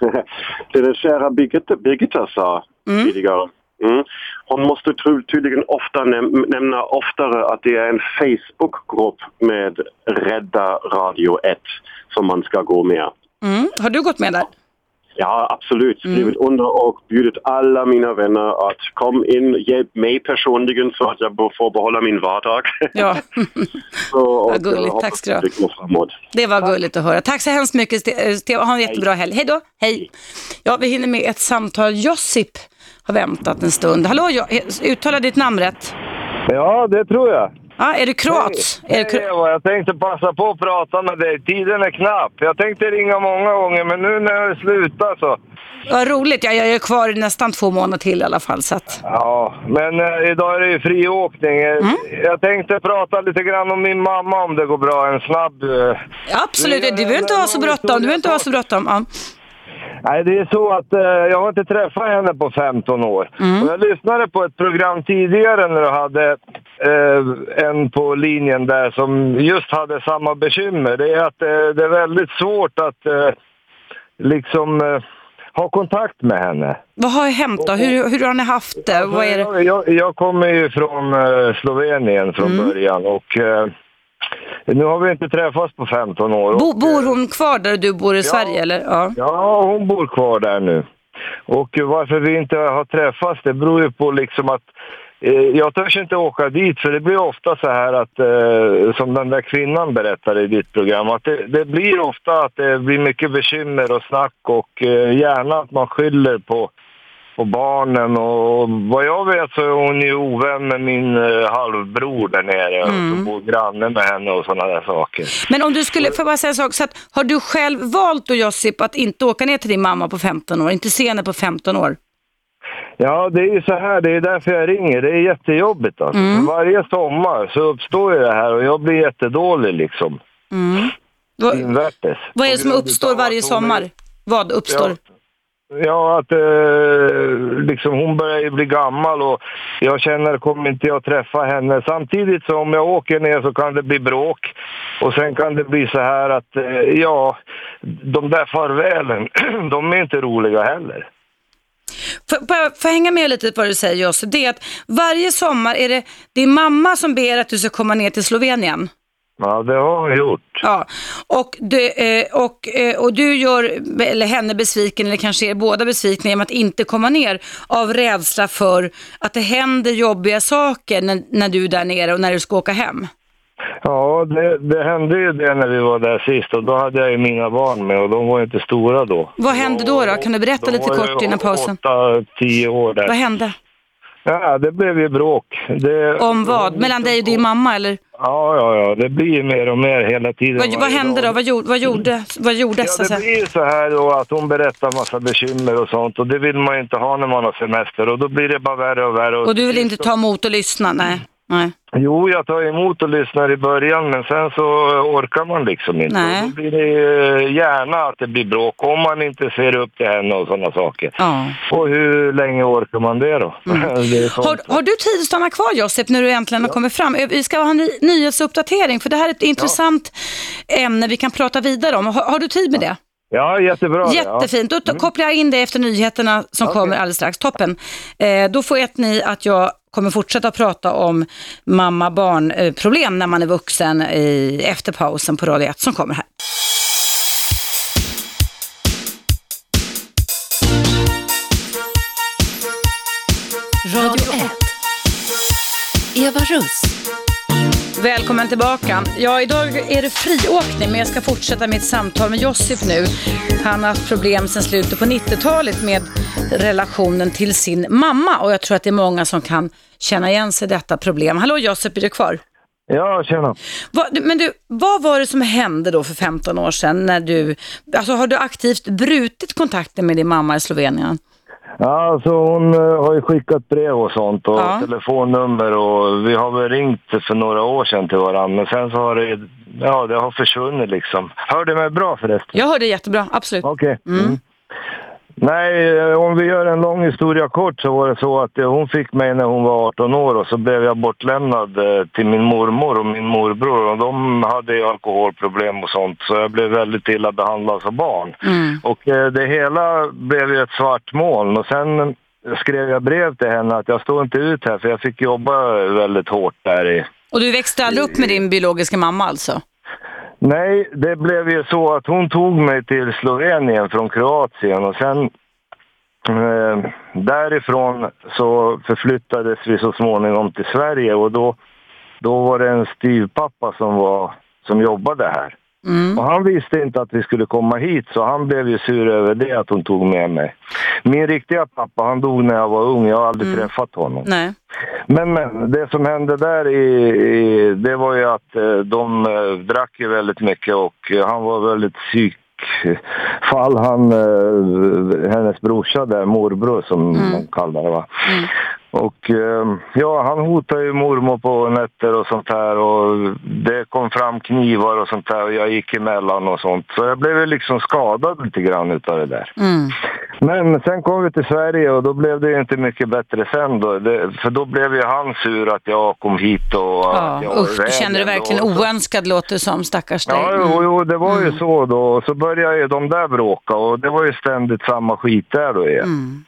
det den kära Birgitta, Birgitta sa tidigare. Mm. Hon måste tydligen ofta näm nämna oftare att det är en Facebookgrupp med Rädda Radio 1 som man ska gå med. Mm. Har du gått med där? Ja, absolut. Skrivit under och bjudit alla mina vänner att kom in, hjälp mig personligen så att jag får behålla min vardag. Ja, så, och, Vad gulligt. jag hoppas Tack ska du ha. det går framåt. det var gulligt att höra. Tack så hemskt mycket, Ste- eh, Stefan. Ha en jättebra helg. Hej då. Hej. Ja, vi hinner med ett samtal. Josip har väntat en stund. Hallå, Jo- uttala ditt namn rätt. Ja, det tror jag. Ja, är du kroat? Är du Hej kro- Eva, jag tänkte passa på att prata med dig. Tiden är knapp. Jag tänkte ringa många gånger, men nu när det slutar så... Vad roligt. Ja, jag är kvar i nästan två månader till i alla fall. Så att... Ja, men eh, idag är det ju friåkning. Eh, Mm. Jag tänkte prata lite grann om min mamma om det går bra. En snabb... eh, Ja, absolut. Du behöver inte ha så bråttom. Du behöver inte ha så bråttom. Ja. Nej, det är så att eh, jag har inte träffat henne på 15 år. Mm. Och jag lyssnade på ett program tidigare när du hade eh, en på linjen där som just hade samma bekymmer. Det är att eh, det är väldigt svårt att eh, liksom eh, ha kontakt med henne. Vad har hänt då? Hur, hur har ni haft det? Är det? Jag, jag, jag kommer ju från eh, Slovenien från Mm. början och eh, nu har vi inte träffats på 15 år. Bo, bor hon kvar där du bor i Sverige? Eller? Ja. Ja, hon bor kvar där nu. Och varför vi inte har träffats, det beror ju på liksom att jag törs inte åka dit för det blir ofta så här att, eh, som den där kvinnan berättade i ditt program, att det, det blir ofta att det blir mycket bekymmer och snack och eh, gärna att man skyller på, på barnen och vad jag vet så är hon ju ovän med min eh, halvbror där nere Mm. och så bor granne med henne och sådana där saker. Men om du skulle, får jag bara säga en sak, så att, har du själv valt då Josip att inte åka ner till din mamma på 15 år, inte se henne på 15 år? Ja, det är ju så här, det är därför jag ringer. Det är jättejobbigt alltså. Mm. Varje sommar så uppstår ju det här och jag blir jättedålig liksom. Mm. Vad, Invärtes. vad är det som uppstår varje sommar? Vad uppstår? Ja, att eh, liksom hon börjar ju bli gammal och jag känner kommer inte jag träffa henne. Samtidigt som om jag åker ner så kan det bli bråk. Och sen kan det bli så här att, eh, ja, de där farvälen, de är inte roliga heller. Får jag hänga med lite på vad du säger Josse? Det är att varje sommar är det din mamma som ber att du ska komma ner till Slovenien. Ja, det har hon gjort. Ja, och, det, eh, och, eh, och du gör eller henne besviken, eller kanske er båda besvikna genom att inte komma ner av rädsla för att det händer jobbiga saker när, när du är där nere och när du ska åka hem. Ja, det, det hände ju det när vi var där sist och då hade jag ju mina barn med och de var inte stora då. Vad hände då? då? Kan du berätta De lite var kort innan pausen? Åtta, tio år där. Vad hände? Ja, det blev ju bråk. Det, Om vad? Mellan dig och din mamma eller? Ja, ja, ja. Det blir ju mer och mer hela tiden. Vad, vad hände då? Vad, gjorde, vad, gjorde, vad gjordes? Ja, det blir ju så här då att hon berättar massa bekymmer och sånt och det vill man ju inte ha när man har semester och då blir det bara värre och värre. Och du vill inte ta emot och lyssna? Nej. Nej. Jo, jag tar emot och lyssnar i början men sen så orkar man liksom inte. Nej. Då blir det ju gärna att det blir bråk om man inte ser upp till henne och sådana saker. Ja. Och hur länge orkar man det då? det är sånt. Har, har du tid att stanna kvar Josip när du äntligen har kommit fram? Vi ska ha en ny- nyhetsuppdatering för det här är ett intressant ämne vi kan prata vidare om. Har, har du tid med det? Ja, jättebra. Jättefint. Då t- kopplar jag in det efter nyheterna som kommer alldeles strax. Toppen. Eh, då får ett ni att jag kommer fortsätta prata om mamma-barn-problem när man är vuxen i, efter pausen på Radio 1 som kommer här. Radio 1. Eva Russ. Välkommen tillbaka. Ja, idag är det friåkning, men jag ska fortsätta mitt samtal med Josip nu. Han har haft problem sedan slutet på 90-talet med relationen till sin mamma och jag tror att det är många som kan känna igen sig i detta problem. Hallå Josip, är du kvar? Ja, tjena. Du- men du, vad var det som hände då för 15 år sedan när du, alltså har du aktivt brutit kontakten med din mamma i Slovenien? Ja, alltså hon eh, har ju skickat brev och sånt och Ja. telefonnummer och vi har väl ringt för några år sedan till varandra men sen så har det, ja det har försvunnit liksom. Hör du mig bra förresten? Jag hörde jättebra, absolut. Okej. Mm. Nej, eh, om vi gör en lång historia kort så var det så att eh, hon fick mig när hon var 18 år och så blev jag bortlämnad eh, till min mormor och min morbror och de hade alkoholproblem och sånt så jag blev väldigt illa behandlad som barn. Och eh, det hela blev ju ett svart moln och sen skrev jag brev till henne att jag står inte ut här för jag fick jobba väldigt hårt där i Och du växte aldrig upp med din biologiska mamma alltså? Nej, det blev ju så att hon tog mig till Slovenien från Kroatien och sen eh, därifrån så förflyttades vi så småningom till Sverige och då, då var det en styvpappa som, var, som jobbade här. Och han visste inte att vi skulle komma hit så han blev ju sur över det att hon tog med mig. Min riktiga pappa han dog när jag var ung, jag har aldrig träffat honom. Nej. Men, men det som hände där i, i, det var ju att eh, de eh, drack ju väldigt mycket och eh, han var väldigt psyk fall han, hennes brorsa där, morbror som man kallar det va. Och eh, ja, han hotade ju mormor på nätter och sånt här och det kom fram knivar och sånt där och jag gick emellan och sånt. Så jag blev liksom skadad lite grann utav det där. Men sen kom vi till Sverige och då blev det inte mycket bättre sen då. Det, för då blev ju han sur att jag kom hit och jag Ja, var usch, du känner dig verkligen och oönskad låter det som, stackars dig. Ja, jo, jo, det var ju så då. Och så började ju de där bråka och det var ju ständigt samma skit där då igen. Mm.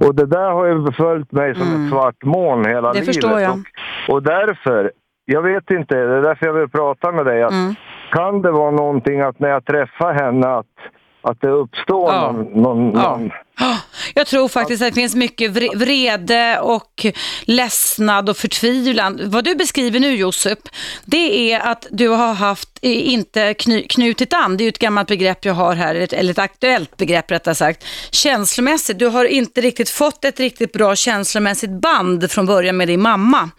Och det där har ju följt mig som ett svart moln hela Det livet. förstår jag. Och, och därför, jag vet inte, det är därför jag vill prata med dig. Att Mm. Kan det vara någonting att när jag träffar henne att, att det uppstår Ja. någon... någon, Ja. någon Ah, jag tror faktiskt att det finns mycket vrede och ledsnad och förtvivlan. Vad du beskriver nu Josef, det är att du har haft, inte kny, knutit an, det är ju ett gammalt begrepp jag har här, eller ett aktuellt begrepp rättare sagt, känslomässigt. Du har inte riktigt fått ett riktigt bra känslomässigt band från början med din mamma.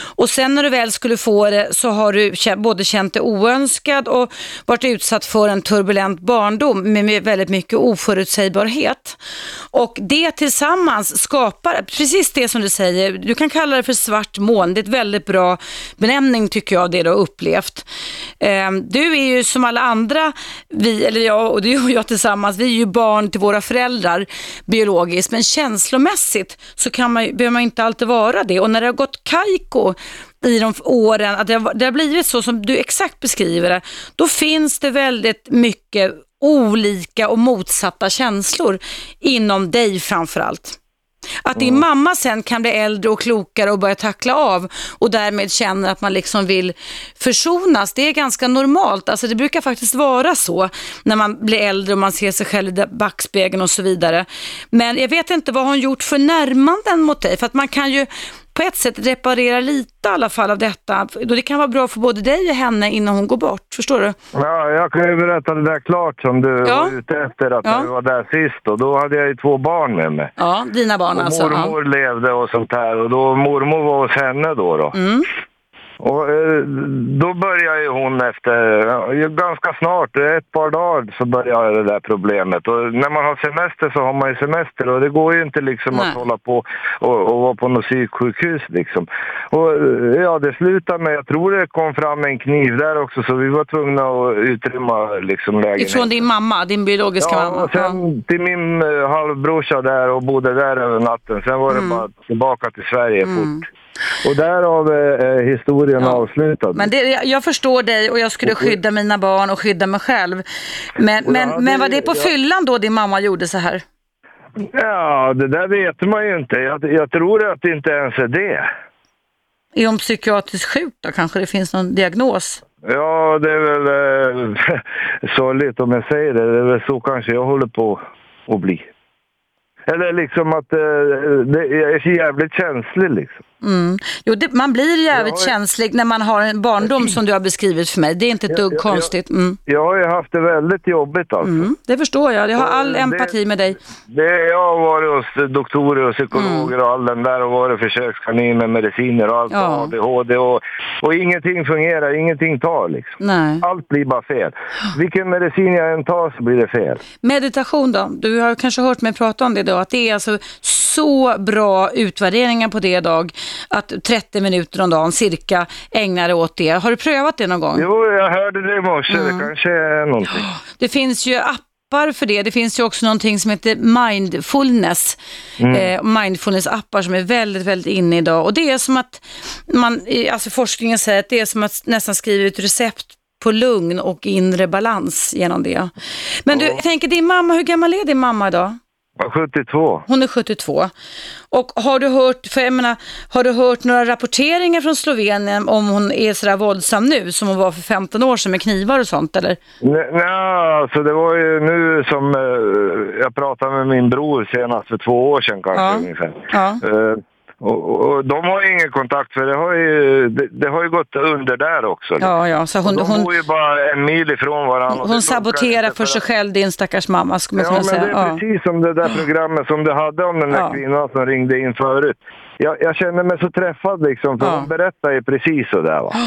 Och sen när du väl skulle få det så har du både känt dig oönskad och varit utsatt för en turbulent barndom med väldigt mycket oförutsägbarhet. Och det tillsammans skapar precis det som du säger, du kan kalla det för svart moln, det är ett väldigt bra benämning tycker jag, det du har upplevt. Ehm, du är ju som alla andra, vi, eller jag och du och jag tillsammans, vi är ju barn till våra föräldrar biologiskt, men känslomässigt så kan man, behöver man inte alltid vara det. Och när det har gått kajko i de åren, att det har, det har blivit så som du exakt beskriver det, då finns det väldigt mycket olika och motsatta känslor inom dig framför allt. Att din mamma sen kan bli äldre och klokare och börja tackla av och därmed känner att man liksom vill försonas, det är ganska normalt. Alltså det brukar faktiskt vara så när man blir äldre och man ser sig själv i backspegeln och så vidare. Men jag vet inte vad hon gjort för närmanden mot dig, för att man kan ju på ett sätt reparera lite i alla fall av detta. Då det kan vara bra för både dig och henne innan hon går bort. Förstår du? Ja, jag kan ju berätta det där klart som du Ja. var ute efter att Ja. du var där sist och då hade jag ju två barn med mig. Ja, dina barn och alltså. Ja. mormor levde och sånt där och då mormor var hos henne då. då. Mm. Och eh, då började ju hon efter, ja, ganska snart, ett par dagar så började det där problemet. Och när man har semester så har man ju semester och det går ju inte liksom Nej. att hålla på och, och vara på något psyksjukhus liksom. Och eh, ja, det slutade med, jag tror det kom fram en kniv där också så vi var tvungna att utrymma liksom lägenheten. Ifrån din mamma, din biologiska Ja, mamma. och sen till min uh, halvbrorsa där och bodde där över natten. Sen var det Mm. bara tillbaka till Sverige fort. Och därav är historien avslutad. Men det, jag, förstår dig och jag skulle skydda mina barn och skydda mig själv. Men, men, jag men var det på jag- fyllan då din mamma gjorde så här? Ja, det där vet man ju inte. Jag, jag tror att det inte ens är det. Är hon psykiatriskt sjuk då? Kanske det finns någon diagnos? Ja, det är väl eh, sorgligt om jag säger det. Det är väl så kanske jag håller på att bli. Eller liksom att eh, det, jag är så jävligt känslig liksom. Mm. Jo, det, man blir jävligt Ja, känslig när man har en barndom som du har beskrivit för mig. Det är inte ett dugg Ja, ja, konstigt. Mm. Jag har ju haft det väldigt jobbigt alltså. Mm. Det förstår jag. Jag har all det- empati med dig. Det, jag har varit hos doktorer och psykologer och all den där och varit försökskanin med mediciner och allt Ja. och ADHD och, och ingenting fungerar, ingenting tar liksom. Nej. Allt blir bara fel. Vilken medicin jag än tar så blir det fel. Meditation då? Du har kanske hört mig prata om det då, att det är alltså så bra utvärderingar på det idag, att 30 minuter om dagen cirka ägnar dig åt det. Har du prövat det någon gång? Jo, jag hörde det i morse. Mm. Det kanske är någonting. Det finns ju appar för det. Det finns ju också någonting som heter mindfulness. Mm. Eh, mindfulness-appar som är väldigt, väldigt inne idag. Och det är som att man, alltså forskningen säger att det är som att nästan skriva ut recept på lugn och inre balans genom det. Men du, jag tänker din mamma, hur gammal är din mamma idag? 72. Hon är 72. Och har du hört, för jag menar, har du hört några rapporteringar från Slovenien om hon är sådär våldsam nu som hon var för 15 år sedan med knivar och sånt eller? Nej, nej, alltså det var ju nu som eh, jag pratade med min bror senast för två år sedan kanske Ja. ungefär. Ja. Eh, och, och, de har ju ingen kontakt för det har ju, det, det har ju gått under där också. Ja, ja, så hon, de hon, bor ju bara en mil ifrån varandra. hon funkar saboterar för sig själv, din stackars mamma skulle man Ja, kunna men det säga. är Ja. precis som det där programmet som du hade om den där Ja. kvinnan som ringde in förut. Jag, jag känner mig så träffad liksom, för Ja. hon berättar ju precis så där va.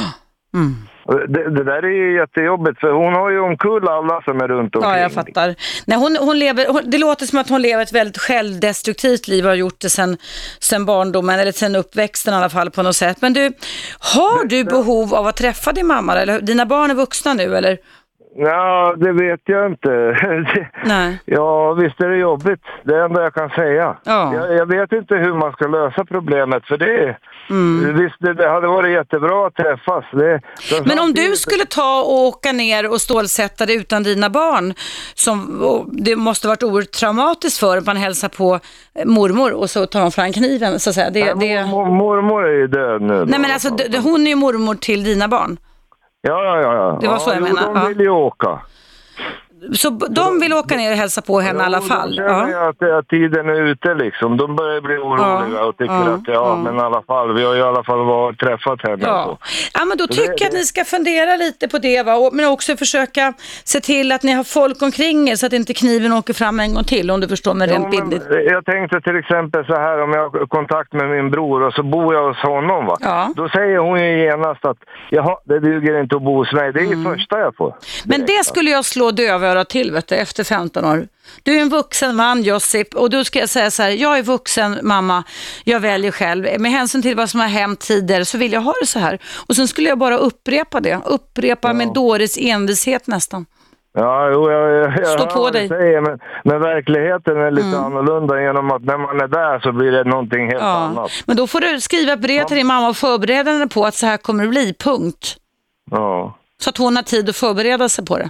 Mm. Det, det där är ju jättejobbigt för hon har ju omkull alla som är runt omkring. Ja, jag fattar. Nej, hon, hon lever, hon, det låter som att hon lever ett väldigt självdestruktivt liv och har gjort det sen, sen barndomen, eller sen uppväxten i alla fall på något sätt. Men du, har du behov av att träffa din mamma? Eller dina barn är vuxna nu eller? Ja, det vet jag inte. Nej. Ja, visst är det jobbigt. Det är det enda jag kan säga. Ja. Jag, jag vet inte hur man ska lösa problemet för det. Mm. Visst, det, det hade varit jättebra att träffas. Det, Men om du skulle ta och åka ner och stålsätta dig utan dina barn, som, det måste varit oerhört traumatiskt för att man hälsar på eh, mormor och så tar hon fram kniven så att säga. Det, Nej, det... mor, mormor är ju död nu. Nej men alltså, d- hon är ju mormor till dina barn. Ja, ja, ja. ja. Det var ja, så jag jo, menar, De ja. vill ju åka. Så de vill åka ner och hälsa på henne i alla fall? Då känner jag att, att tiden är ute liksom. De börjar bli oroliga Ja, och tycker ja, att ja, men i alla fall, vi har ju i alla fall varit, träffat henne. Ja. ja, men då Så tycker det- jag att ni ska fundera lite på det, va? Men också försöka se till att ni har folk omkring er så att inte kniven åker fram en gång till, om du förstår mig rent bildligt. Jag tänkte till exempel så här om jag har kontakt med min bror och så bor jag hos honom va. Ja. Då säger hon ju genast att jaha, det duger inte att bo hos mig. Det är Mm. ju första jag får. Men det skulle jag slå dövörat till, vet du, efter 15 år. Du är en vuxen man, Josip, och då ska jag säga så här, jag är vuxen mamma, jag väljer själv. Med hänsyn till vad som har hänt tidigare så vill jag ha det så här. Och sen skulle jag bara upprepa det, upprepa med dåres envishet nästan. Ja, jo, jag, jag, jag Stå på dig. Säger, men, men verkligheten är lite Mm. annorlunda genom att när man är där så blir det någonting helt Ja. annat. Men då får du skriva ett brev till din mamma och förbereda henne på att så här kommer det bli, punkt. Ja, Så att hon har tid att förbereda sig på det.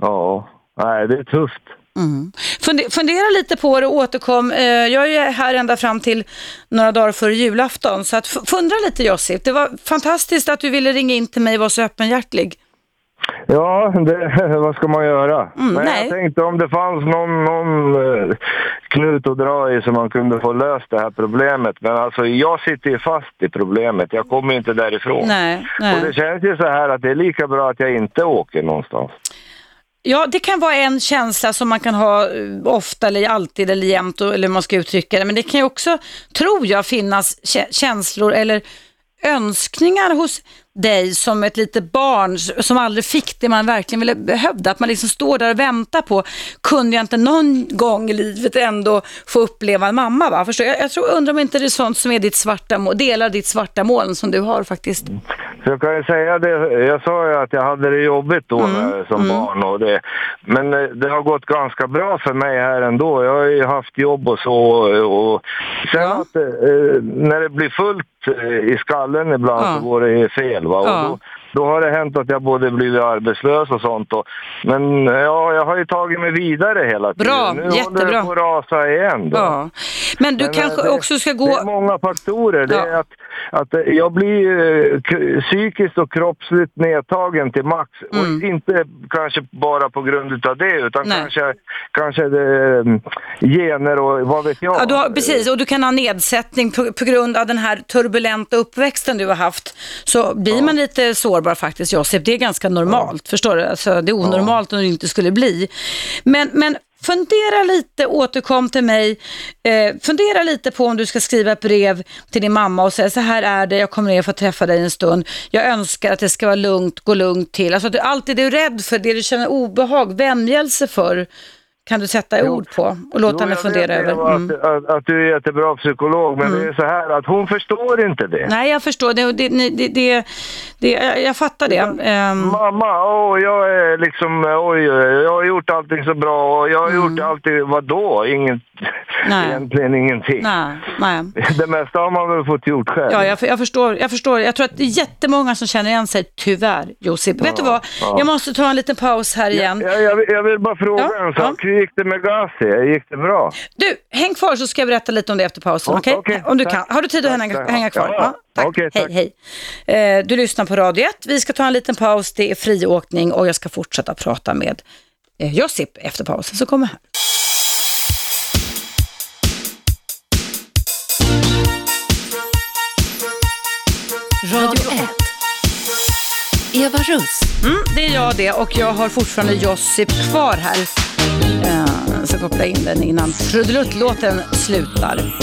Ja. Nej, det är tufft. Mm. Funde- Fundera lite på det och återkom. Eh, Jag är här ända fram till några dagar före julafton. Så att fundera lite Josip. Det var fantastiskt att du ville ringa in till mig och vara så öppenhjärtig. Ja, det, vad ska man göra? Mm, Men nej. jag tänkte om det fanns någon, någon eh, knut att dra i så man kunde få löst det här problemet. Men alltså jag sitter ju fast i problemet. Jag kommer inte därifrån. Nej, Och det nej. känns ju så här att det är lika bra att jag inte åker någonstans. Ja, det kan vara en känsla som man kan ha eh, ofta eller alltid eller jämt, eller hur man ska uttrycka det. Men det kan ju också, tror jag, finnas känslor eller önskningar hos dig som ett litet barn som aldrig fick det man verkligen ville behövde. Att man liksom står där och väntar på, kunde jag inte någon gång i livet ändå få uppleva en mamma? Va? Förstår? Jag, jag tror, undrar om inte det är sånt som är ditt svarta mål, delar ditt svarta moln som du har faktiskt. Så jag kan ju säga det, jag sa ju att jag hade det jobbigt då när, som barn och det. Men eh, det har gått ganska bra för mig här ändå. Jag har ju haft jobb och så och sen att eh, när det blir fullt eh, i skallen ibland Ja. så går det fel va. Ja. Och då, då har det hänt att jag både blivit arbetslös och sånt. Och, men ja, jag har ju tagit mig vidare hela tiden. Bra, nu håller jättebra. det på att rasa igen. Då. Ja. Men du Men, kanske eh, det, också ska gå... Det är många faktorer. Det är att, att eh, jag blir eh, psykiskt och kroppsligt nedtagen till max. Mm. Och inte kanske bara på grund av det, utan Nej. kanske, kanske det, eh, gener och vad vet jag. Ja, du har, precis, och du kan ha nedsättning på, på grund av den här turbulenta uppväxten du har haft. Så blir man lite sårbar faktiskt, Josip. Det är ganska normalt, förstår du? Alltså, det är onormalt om det inte skulle bli. Men, men fundera lite, återkom till mig. Eh, fundera lite på om du ska skriva ett brev till din mamma och säga så här är det, jag kommer ner för att träffa dig en stund. Jag önskar att det ska vara lugnt, gå lugnt till. Alltså, att du, alltid är rädd för, det du känner obehag, vämjelse för, kan du sätta i ord på och låta Jo, henne fundera över. Mm. Att, att, att du är jättebra psykolog, men det är så här att hon förstår inte det. Nej, jag förstår. Det, det, det, det, det, jag fattar det. Ehm, Mamma, åh, jag är liksom, oj, jag har gjort allting så bra och jag har gjort allting, vadå? Ingen, Nej. egentligen ingenting. nej, nej. Det mesta har man väl fått gjort själv. Ja, jag, jag, förstår, jag förstår. Jag tror att det är jättemånga som känner igen sig, tyvärr, Josip. Vet du vad? ja. Jag måste ta en liten paus här igen. Jag, jag, vill- jag vill bara fråga Ja, en sak. Hur gick det med Gassi? Gick det bra? Du, häng kvar så ska jag berätta lite om det efter pausen, okej? okej, Om du tack. kan. Har du tid att Tack, hänga, tack. hänga kvar? Ja, tack. okej, hej, hej. Eh, du lyssnar på Radio 1. Vi ska ta en liten paus. Det är friåkning och jag ska fortsätta prata med eh, Josip efter pausen som kommer här. Eva Russ. Mm, det är jag det och jag har fortfarande Josip kvar här. Jag ska koppla in den innan trudeluttlåten slutar.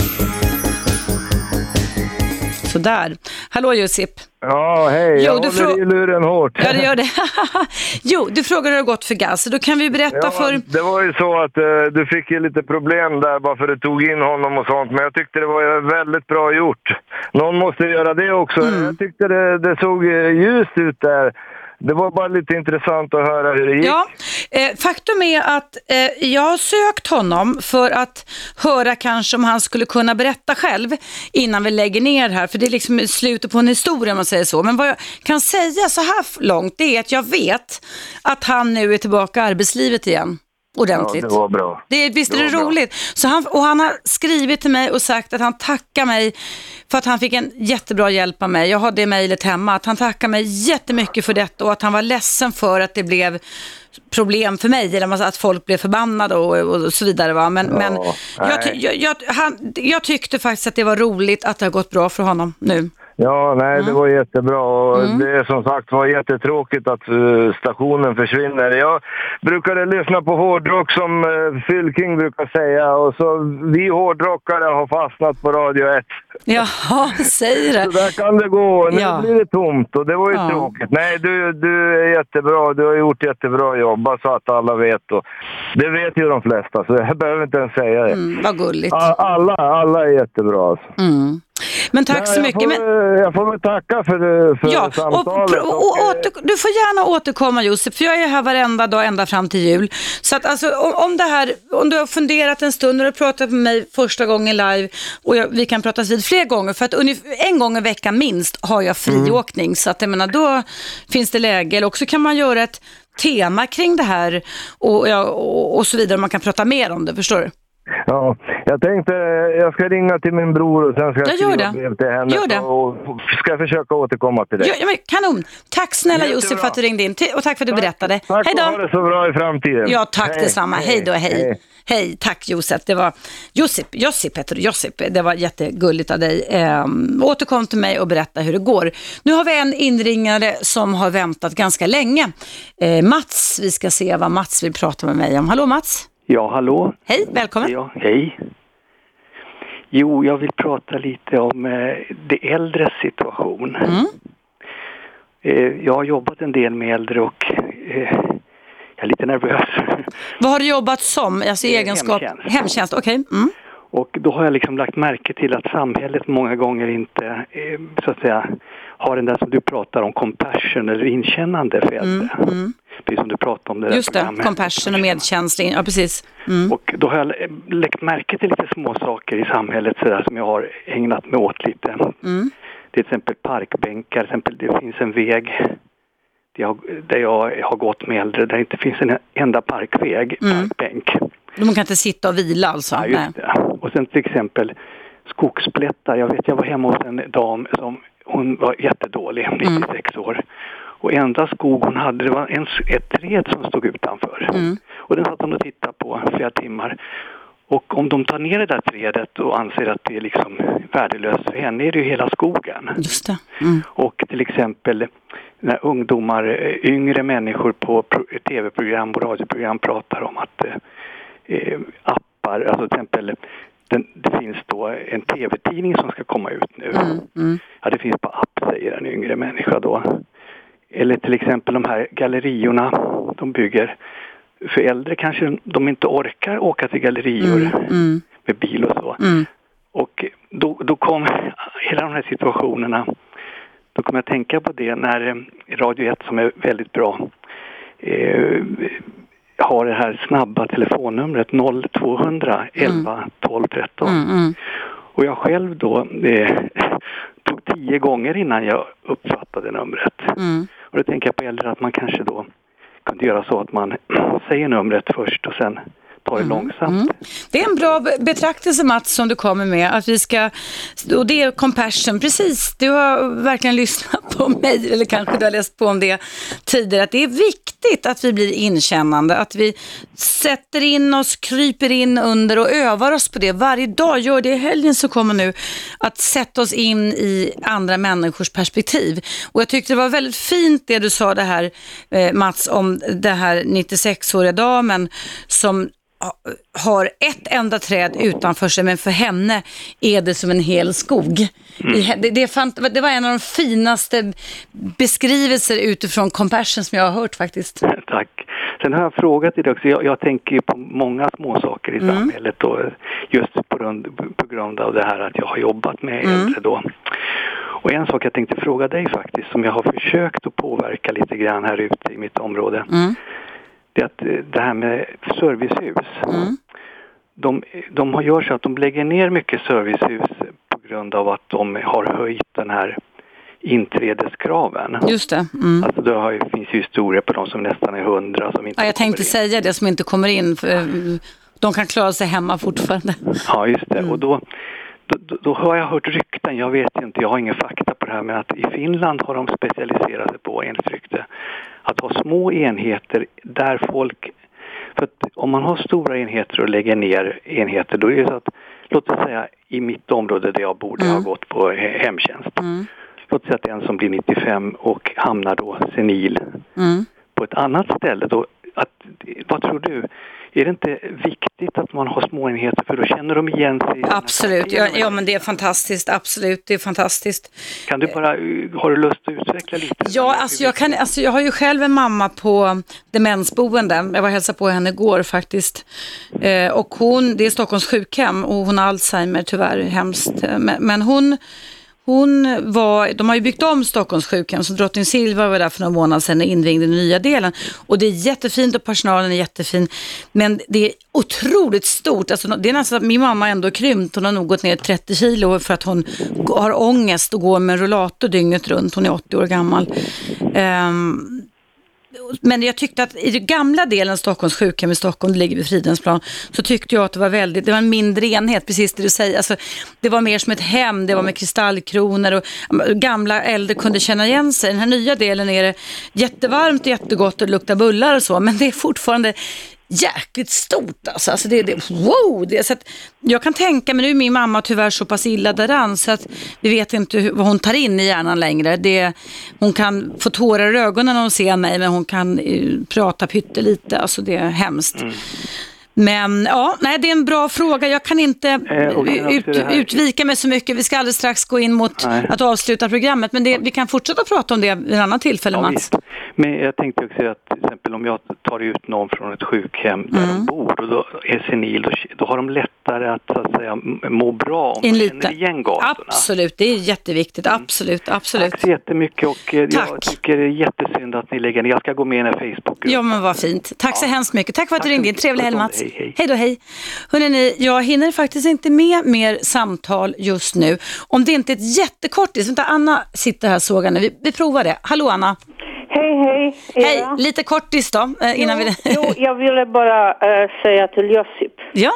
Sådär. Hallå Josip. Ja, hej. Jo, jag du håller i luren hårt. Ja, det gör det. jo, du frågar hur det har gått för Gas. Då kan vi berätta Ja, för... Det var ju så att eh, du fick ju lite problem där bara för att du tog in honom och sånt. Men jag tyckte det var väldigt bra gjort. Någon måste göra det också. Mm. Jag tyckte det, det såg eh, ljust ut där. Det var bara lite intressant att höra hur det gick. Ja, eh, faktum är att eh, jag har sökt honom för att höra kanske om han skulle kunna berätta själv innan vi lägger ner här, för det är liksom slutet på en historia om man säger så. Men vad jag kan säga så här långt, det är att jag vet att han nu är tillbaka i arbetslivet igen. Ordentligt. Ja, det var bra. Det, visst är Det det, var bra. roligt? Så han, och han har skrivit till mig och sagt att han tackar mig för att han fick en jättebra hjälp av mig. Jag har det mejlet hemma. Att han tackar mig jättemycket för detta och att han var ledsen för att det blev problem för mig, eller att folk blev förbannade och, och så vidare. Va? Men, Ja, men jag, jag, jag, han, jag tyckte faktiskt att det var roligt att det har gått bra för honom nu. Ja, nej, Mm. det var jättebra. Och Det är som sagt var jättetråkigt att eh, stationen försvinner. Jag brukade lyssna på hårdrock som uh, Fylking brukar säga. Och så vi hårdrockare har fastnat på Radio 1. Jaha, säger det. Så där kan det gå. Nu Ja. blir det tomt och det var ju Ja. tråkigt. Nej, du, du är jättebra. Du har gjort jättebra jobb, bara så att alla vet. Och det vet ju de flesta, så jag behöver inte ens säga det. Mm, vad gulligt. Alla, alla är jättebra. Alltså. Mm. Men tack Nej, så jag mycket. Får, Men... Jag får väl tacka för, för Ja, och, samtalet. och, och, åter, du får gärna återkomma Josef, för jag är här varenda dag ända fram till jul. Så att alltså, om, om det här, om du har funderat en stund och du har pratat med mig första gången live och jag, vi kan pratas vid fler gånger, för att en gång i veckan minst har jag friåkning. Så att jag menar, då finns det läge. Eller också kan man göra ett tema kring det här och, ja, och, och så vidare. Man kan prata mer om det, förstår du? Ja, jag tänkte jag ska ringa till min bror och sen ska jag skriva det. brev till henne. Gör det. Och ska försöka återkomma till dig. Ja, men kanon! Tack snälla. Josef för att du ringde in och tack för att du berättade. Tack Hej och ha då! det så bra i framtiden. Ja, tack Hej, detsamma. Hej då, hej. Hej, tack Josef. Det var Josip, Josip heter du, Josip. Det var jättegulligt av dig. Ehm, återkom till mig och berätta hur det går. Nu har vi en inringare som har väntat ganska länge. Eh, Mats, vi ska se vad Mats vill prata med mig om. Hallå Mats! Ja, hallå? Hej, välkommen! Ja, hej. Jo, jag vill prata lite om eh, de äldres situation. Mm. Eh, jag har jobbat en del med äldre och eh, jag är lite nervös. Vad har du jobbat som? Alltså Eh, egenskap? hemtjänst. Hemtjänst, okej. Mm. Och då har jag liksom lagt märke till att samhället många gånger inte, eh, så att säga, har den där som du pratar om, compassion eller inkännande för äldre. Mm. Mm. Precis som du pratade om det där Just det, compassion och medkänsla. Ja, precis. Mm. Och då har jag lagt märke till lite små saker i samhället så där, som jag har ägnat mig åt lite. Mm. Det är till exempel parkbänkar, till exempel det finns en väg där jag, där jag har gått med äldre där det inte finns en enda parkväg, Mm. parkbänk. De kan inte sitta och vila alltså? Ja, just det. Och sen till exempel skogsplättar. Jag vet, jag var hemma hos en dam som hon var jättedålig, 96 år. Och enda skog hon hade, det var en, ett träd som stod utanför. Mm. Och den satt hon och tittade på flera timmar. Och om de tar ner det där trädet och anser att det är liksom värdelöst, för henne är det ju hela skogen. Just. Mm. Och till exempel när ungdomar, eh, yngre människor på pro- tv-program och radioprogram pratar om att eh, eh, appar, alltså till exempel den, det finns då en tv-tidning som ska komma ut nu. Mm. Ja, det finns på app säger en yngre människa då. Eller till exempel de här galleriorna de bygger. För äldre kanske de inte orkar åka till gallerior Mm. med bil och så. Mm. Och då, då kom hela de här situationerna, då kom jag att tänka på det när eh, Radio 1 som är väldigt bra eh, har det här snabba telefonnumret 0200 11 12 13. Mm. Mm. Och jag själv då eh, tog tio gånger innan jag uppfattade numret. Mm. Och då tänker jag på äldre att man kanske då kunde göra så att man säger numret först och sen tar det långsamt. Mm. Det är en bra be- betraktelse Mats som du kommer med, att vi ska, och det är compassion, precis, du har verkligen lyssnat på mig, eller kanske du har läst på om det tidigare, att det är viktigt att vi blir inkännande, att vi sätter in oss, kryper in under och övar oss på det varje dag, gör det i helgen som kommer nu, att sätta oss in i andra människors perspektiv. Och jag tyckte det var väldigt fint det du sa det här eh, Mats om det här 96-åriga damen som har ett enda träd utanför sig men för henne är det som en hel skog. He- Det, det, fant- det var en av de finaste beskrivelser utifrån compassion som jag har hört faktiskt. Tack. Sen har jag frågat dig också, jag, jag tänker på många små saker i Mm. samhället och just på grund, på grund av det här att jag har jobbat med Mm. äldre då. Och en sak jag tänkte fråga dig faktiskt, som jag har försökt att påverka lite grann här ute i mitt område. Mm. Det är att eh, det här med servicehus. Mm. De, de har- gör så att de lägger ner mycket servicehus på grund av att de har höjt den här inträdeskraven. Just det. Mm. Alltså det har, finns ju historier på de som nästan är hundra som inte Ja, jag tänkte säga det som inte kommer in, för eh, de kan klara sig hemma fortfarande. Ja, just Mm. det. Och då, då, då- har jag hört rykten, jag vet inte, jag har ingen fakta på det här, men att i Finland har de specialiserat sig på, enligt rykte, att ha små enheter där folk... För att om man har stora enheter och lägger ner enheter, då är det så att, låt oss säga i mitt område där jag bor, där jag har gått på he- hemtjänst. Mm. Låt oss säga att det är en som blir 95 och hamnar då senil Mm. på ett annat ställe. Då, att, vad tror du? Är det inte viktigt att man har små enheter för då känner de igen sig? Absolut, ja, ja men det är fantastiskt, absolut, det är fantastiskt. Kan du bara, uh, har du lust att utveckla lite? Ja, alltså jag, kan, alltså jag har ju själv en mamma på demensboende. Jag var och hälsade på henne igår faktiskt. Eh, och hon, det är Stockholms sjukhem och hon har Alzheimer tyvärr, hemskt. Eh, Men, men hon, hon var, de har ju byggt om Stockholms sjukhem, så drottning Silva var där för några månader sedan och invigde den nya delen. Och det är jättefint och personalen är jättefin. Men det är otroligt stort. Alltså, det är nästan att min mamma ändå krympt. Hon har nog gått ner 30 kilo för att hon har ångest och går med en rullator dygnet runt. Hon är 80 år gammal. Um, men jag tyckte att i den gamla delen av Stockholms sjukhem i Stockholm, det ligger vid Fridhemsplan, så tyckte jag att det var väldigt, det var en mindre enhet, precis det du säger. Alltså, det var mer som ett hem, det var med kristallkronor och gamla äldre kunde känna igen sig. Den här nya delen är det jättevarmt och jättegott och det luktar bullar och så, men det är fortfarande jäkligt stort alltså. alltså det, det, wow! Det, så att jag kan tänka mig, nu är min mamma tyvärr så pass illa däran så att vi vet inte hur, vad hon tar in i hjärnan längre. Det, hon kan få tårar i ögonen när hon ser mig men hon kan uh, prata pyttelite, alltså det är hemskt. Mm. Men ja, nej, det är en bra fråga. Jag kan inte eh, ut, utvika mig så mycket. Vi ska alldeles strax gå in mot nej. att avsluta programmet. Men det, vi kan fortsätta prata om det vid en annan tillfälle, ja, Mats. Visst. Men jag tänkte också att till exempel om jag tar ut någon från ett sjukhem där mm. de bor och då är senil, då, då, har de lättare att, så att säga, må bra om de känner igen gatorna. Absolut, det är jätteviktigt. Mm. Absolut, absolut. Tack så jättemycket och eh, jag tycker det är jättesynd att ni lägger ner. Jag ska gå med i en Facebook. Ja, men vad fint. Tack ja. så hemskt mycket. Tack för att Tack du ringde in. Trevlig helg, Mats. Hej, hej. hej då, hej. Hörrni, jag hinner faktiskt inte med mer samtal just nu. Om det inte är ett jättekortis. Vänta, Anna sitter här såg nu. Vi, vi provar det. Hallå Anna. Hej, hej. Eva. Hej, lite kortis då. Eh, innan jo, vi... jo, jag ville bara äh, säga till Josip. Ja.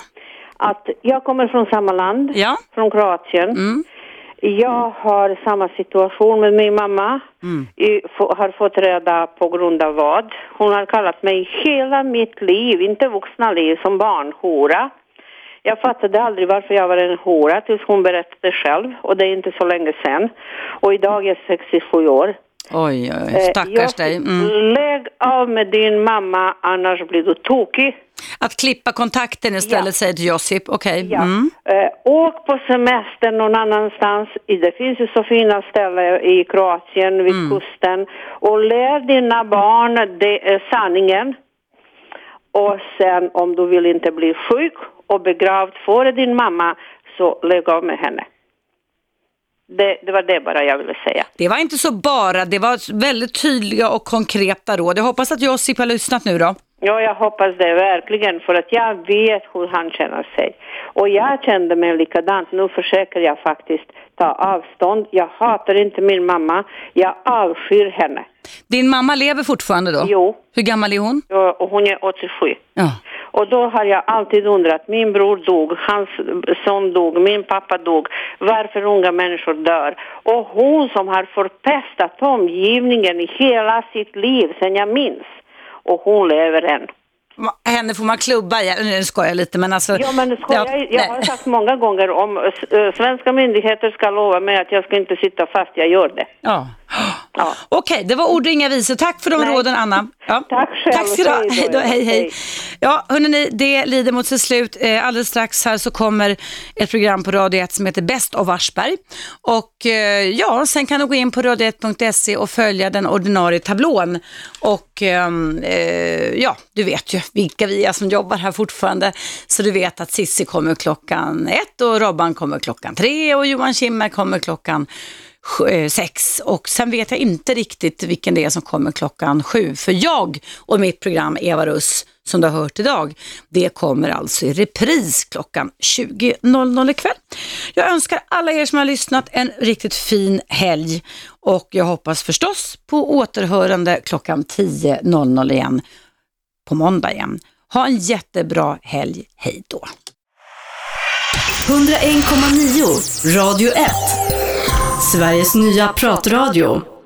Att jag kommer från samma land, ja. från Kroatien. Mm. Jag har samma situation med min mamma. Mm. Jag har fått reda på grund av vad. Hon har kallat mig hela mitt liv, inte vuxna liv, som barn, hora. Jag fattade aldrig varför jag var en hora tills hon berättade själv och det är inte så länge sedan. Och idag är jag 67 år. Oj, oj, stackars dig. Mm. Lägg av med din mamma, annars blir du tokig. Att klippa kontakten istället, ja. säger Josip. Okej. Okay. Ja. Mm. Eh, åk på semester någon annanstans. Det finns ju så fina ställen i Kroatien, vid mm. kusten. Och lär dina barn det, eh, sanningen. Och sen om du vill inte bli sjuk och begravd före din mamma, så lägg av med henne. Det, det, var det bara jag ville säga. Det var inte så bara, det var väldigt tydliga och konkreta råd. Jag hoppas att Josip har lyssnat nu då. Ja, jag hoppas det verkligen för att jag vet hur han känner sig. Och jag kände mig likadant. Nu försöker jag faktiskt ta avstånd. Jag hatar inte min mamma. Jag avskyr henne. Din mamma lever fortfarande då? Jo. Hur gammal är hon? Ja, och hon är 87. Ja. Och då har jag alltid undrat, min bror dog, hans son dog, min pappa dog, varför unga människor dör. Och hon som har förpestat omgivningen i hela sitt liv sedan jag minns. Och hon lever än henne får man klubba igen. Nu skojar jag lite men alltså. Ja men skojar, ja, jag, jag har sagt många gånger om uh, svenska myndigheter ska lova mig att jag ska inte sitta fast, jag gör det. Ja. Ja. Okej, okay, det var ord och inga visor. Tack för de Nej. råden Anna. Ja. Tack själv. Tack ska du ha. Hej då, hej hej. Ja, hörni, det lider mot sitt slut. Eh, alldeles strax här så kommer ett program på Radio 1 som heter Bäst av Aschberg. Och eh, ja, sen kan du gå in på radio1.se och följa den ordinarie tablån. Och ehm, eh, ja, du vet ju vilka vi är som jobbar här fortfarande. Så du vet att Sissi kommer klockan ett och Robban kommer klockan tre och Johan Kimmer kommer klockan Eh, sex och sen vet jag inte riktigt vilken det är som kommer klockan sju. För jag och mitt program Eva Russ som du har hört idag, det kommer alltså i repris klockan 20.00 ikväll. Jag önskar alla er som har lyssnat en riktigt fin helg och jag hoppas förstås på återhörande klockan 10.00 igen på måndag igen. Ha en jättebra helg. Hej då! 101,9 Radio 1 Sveriges nya pratradio.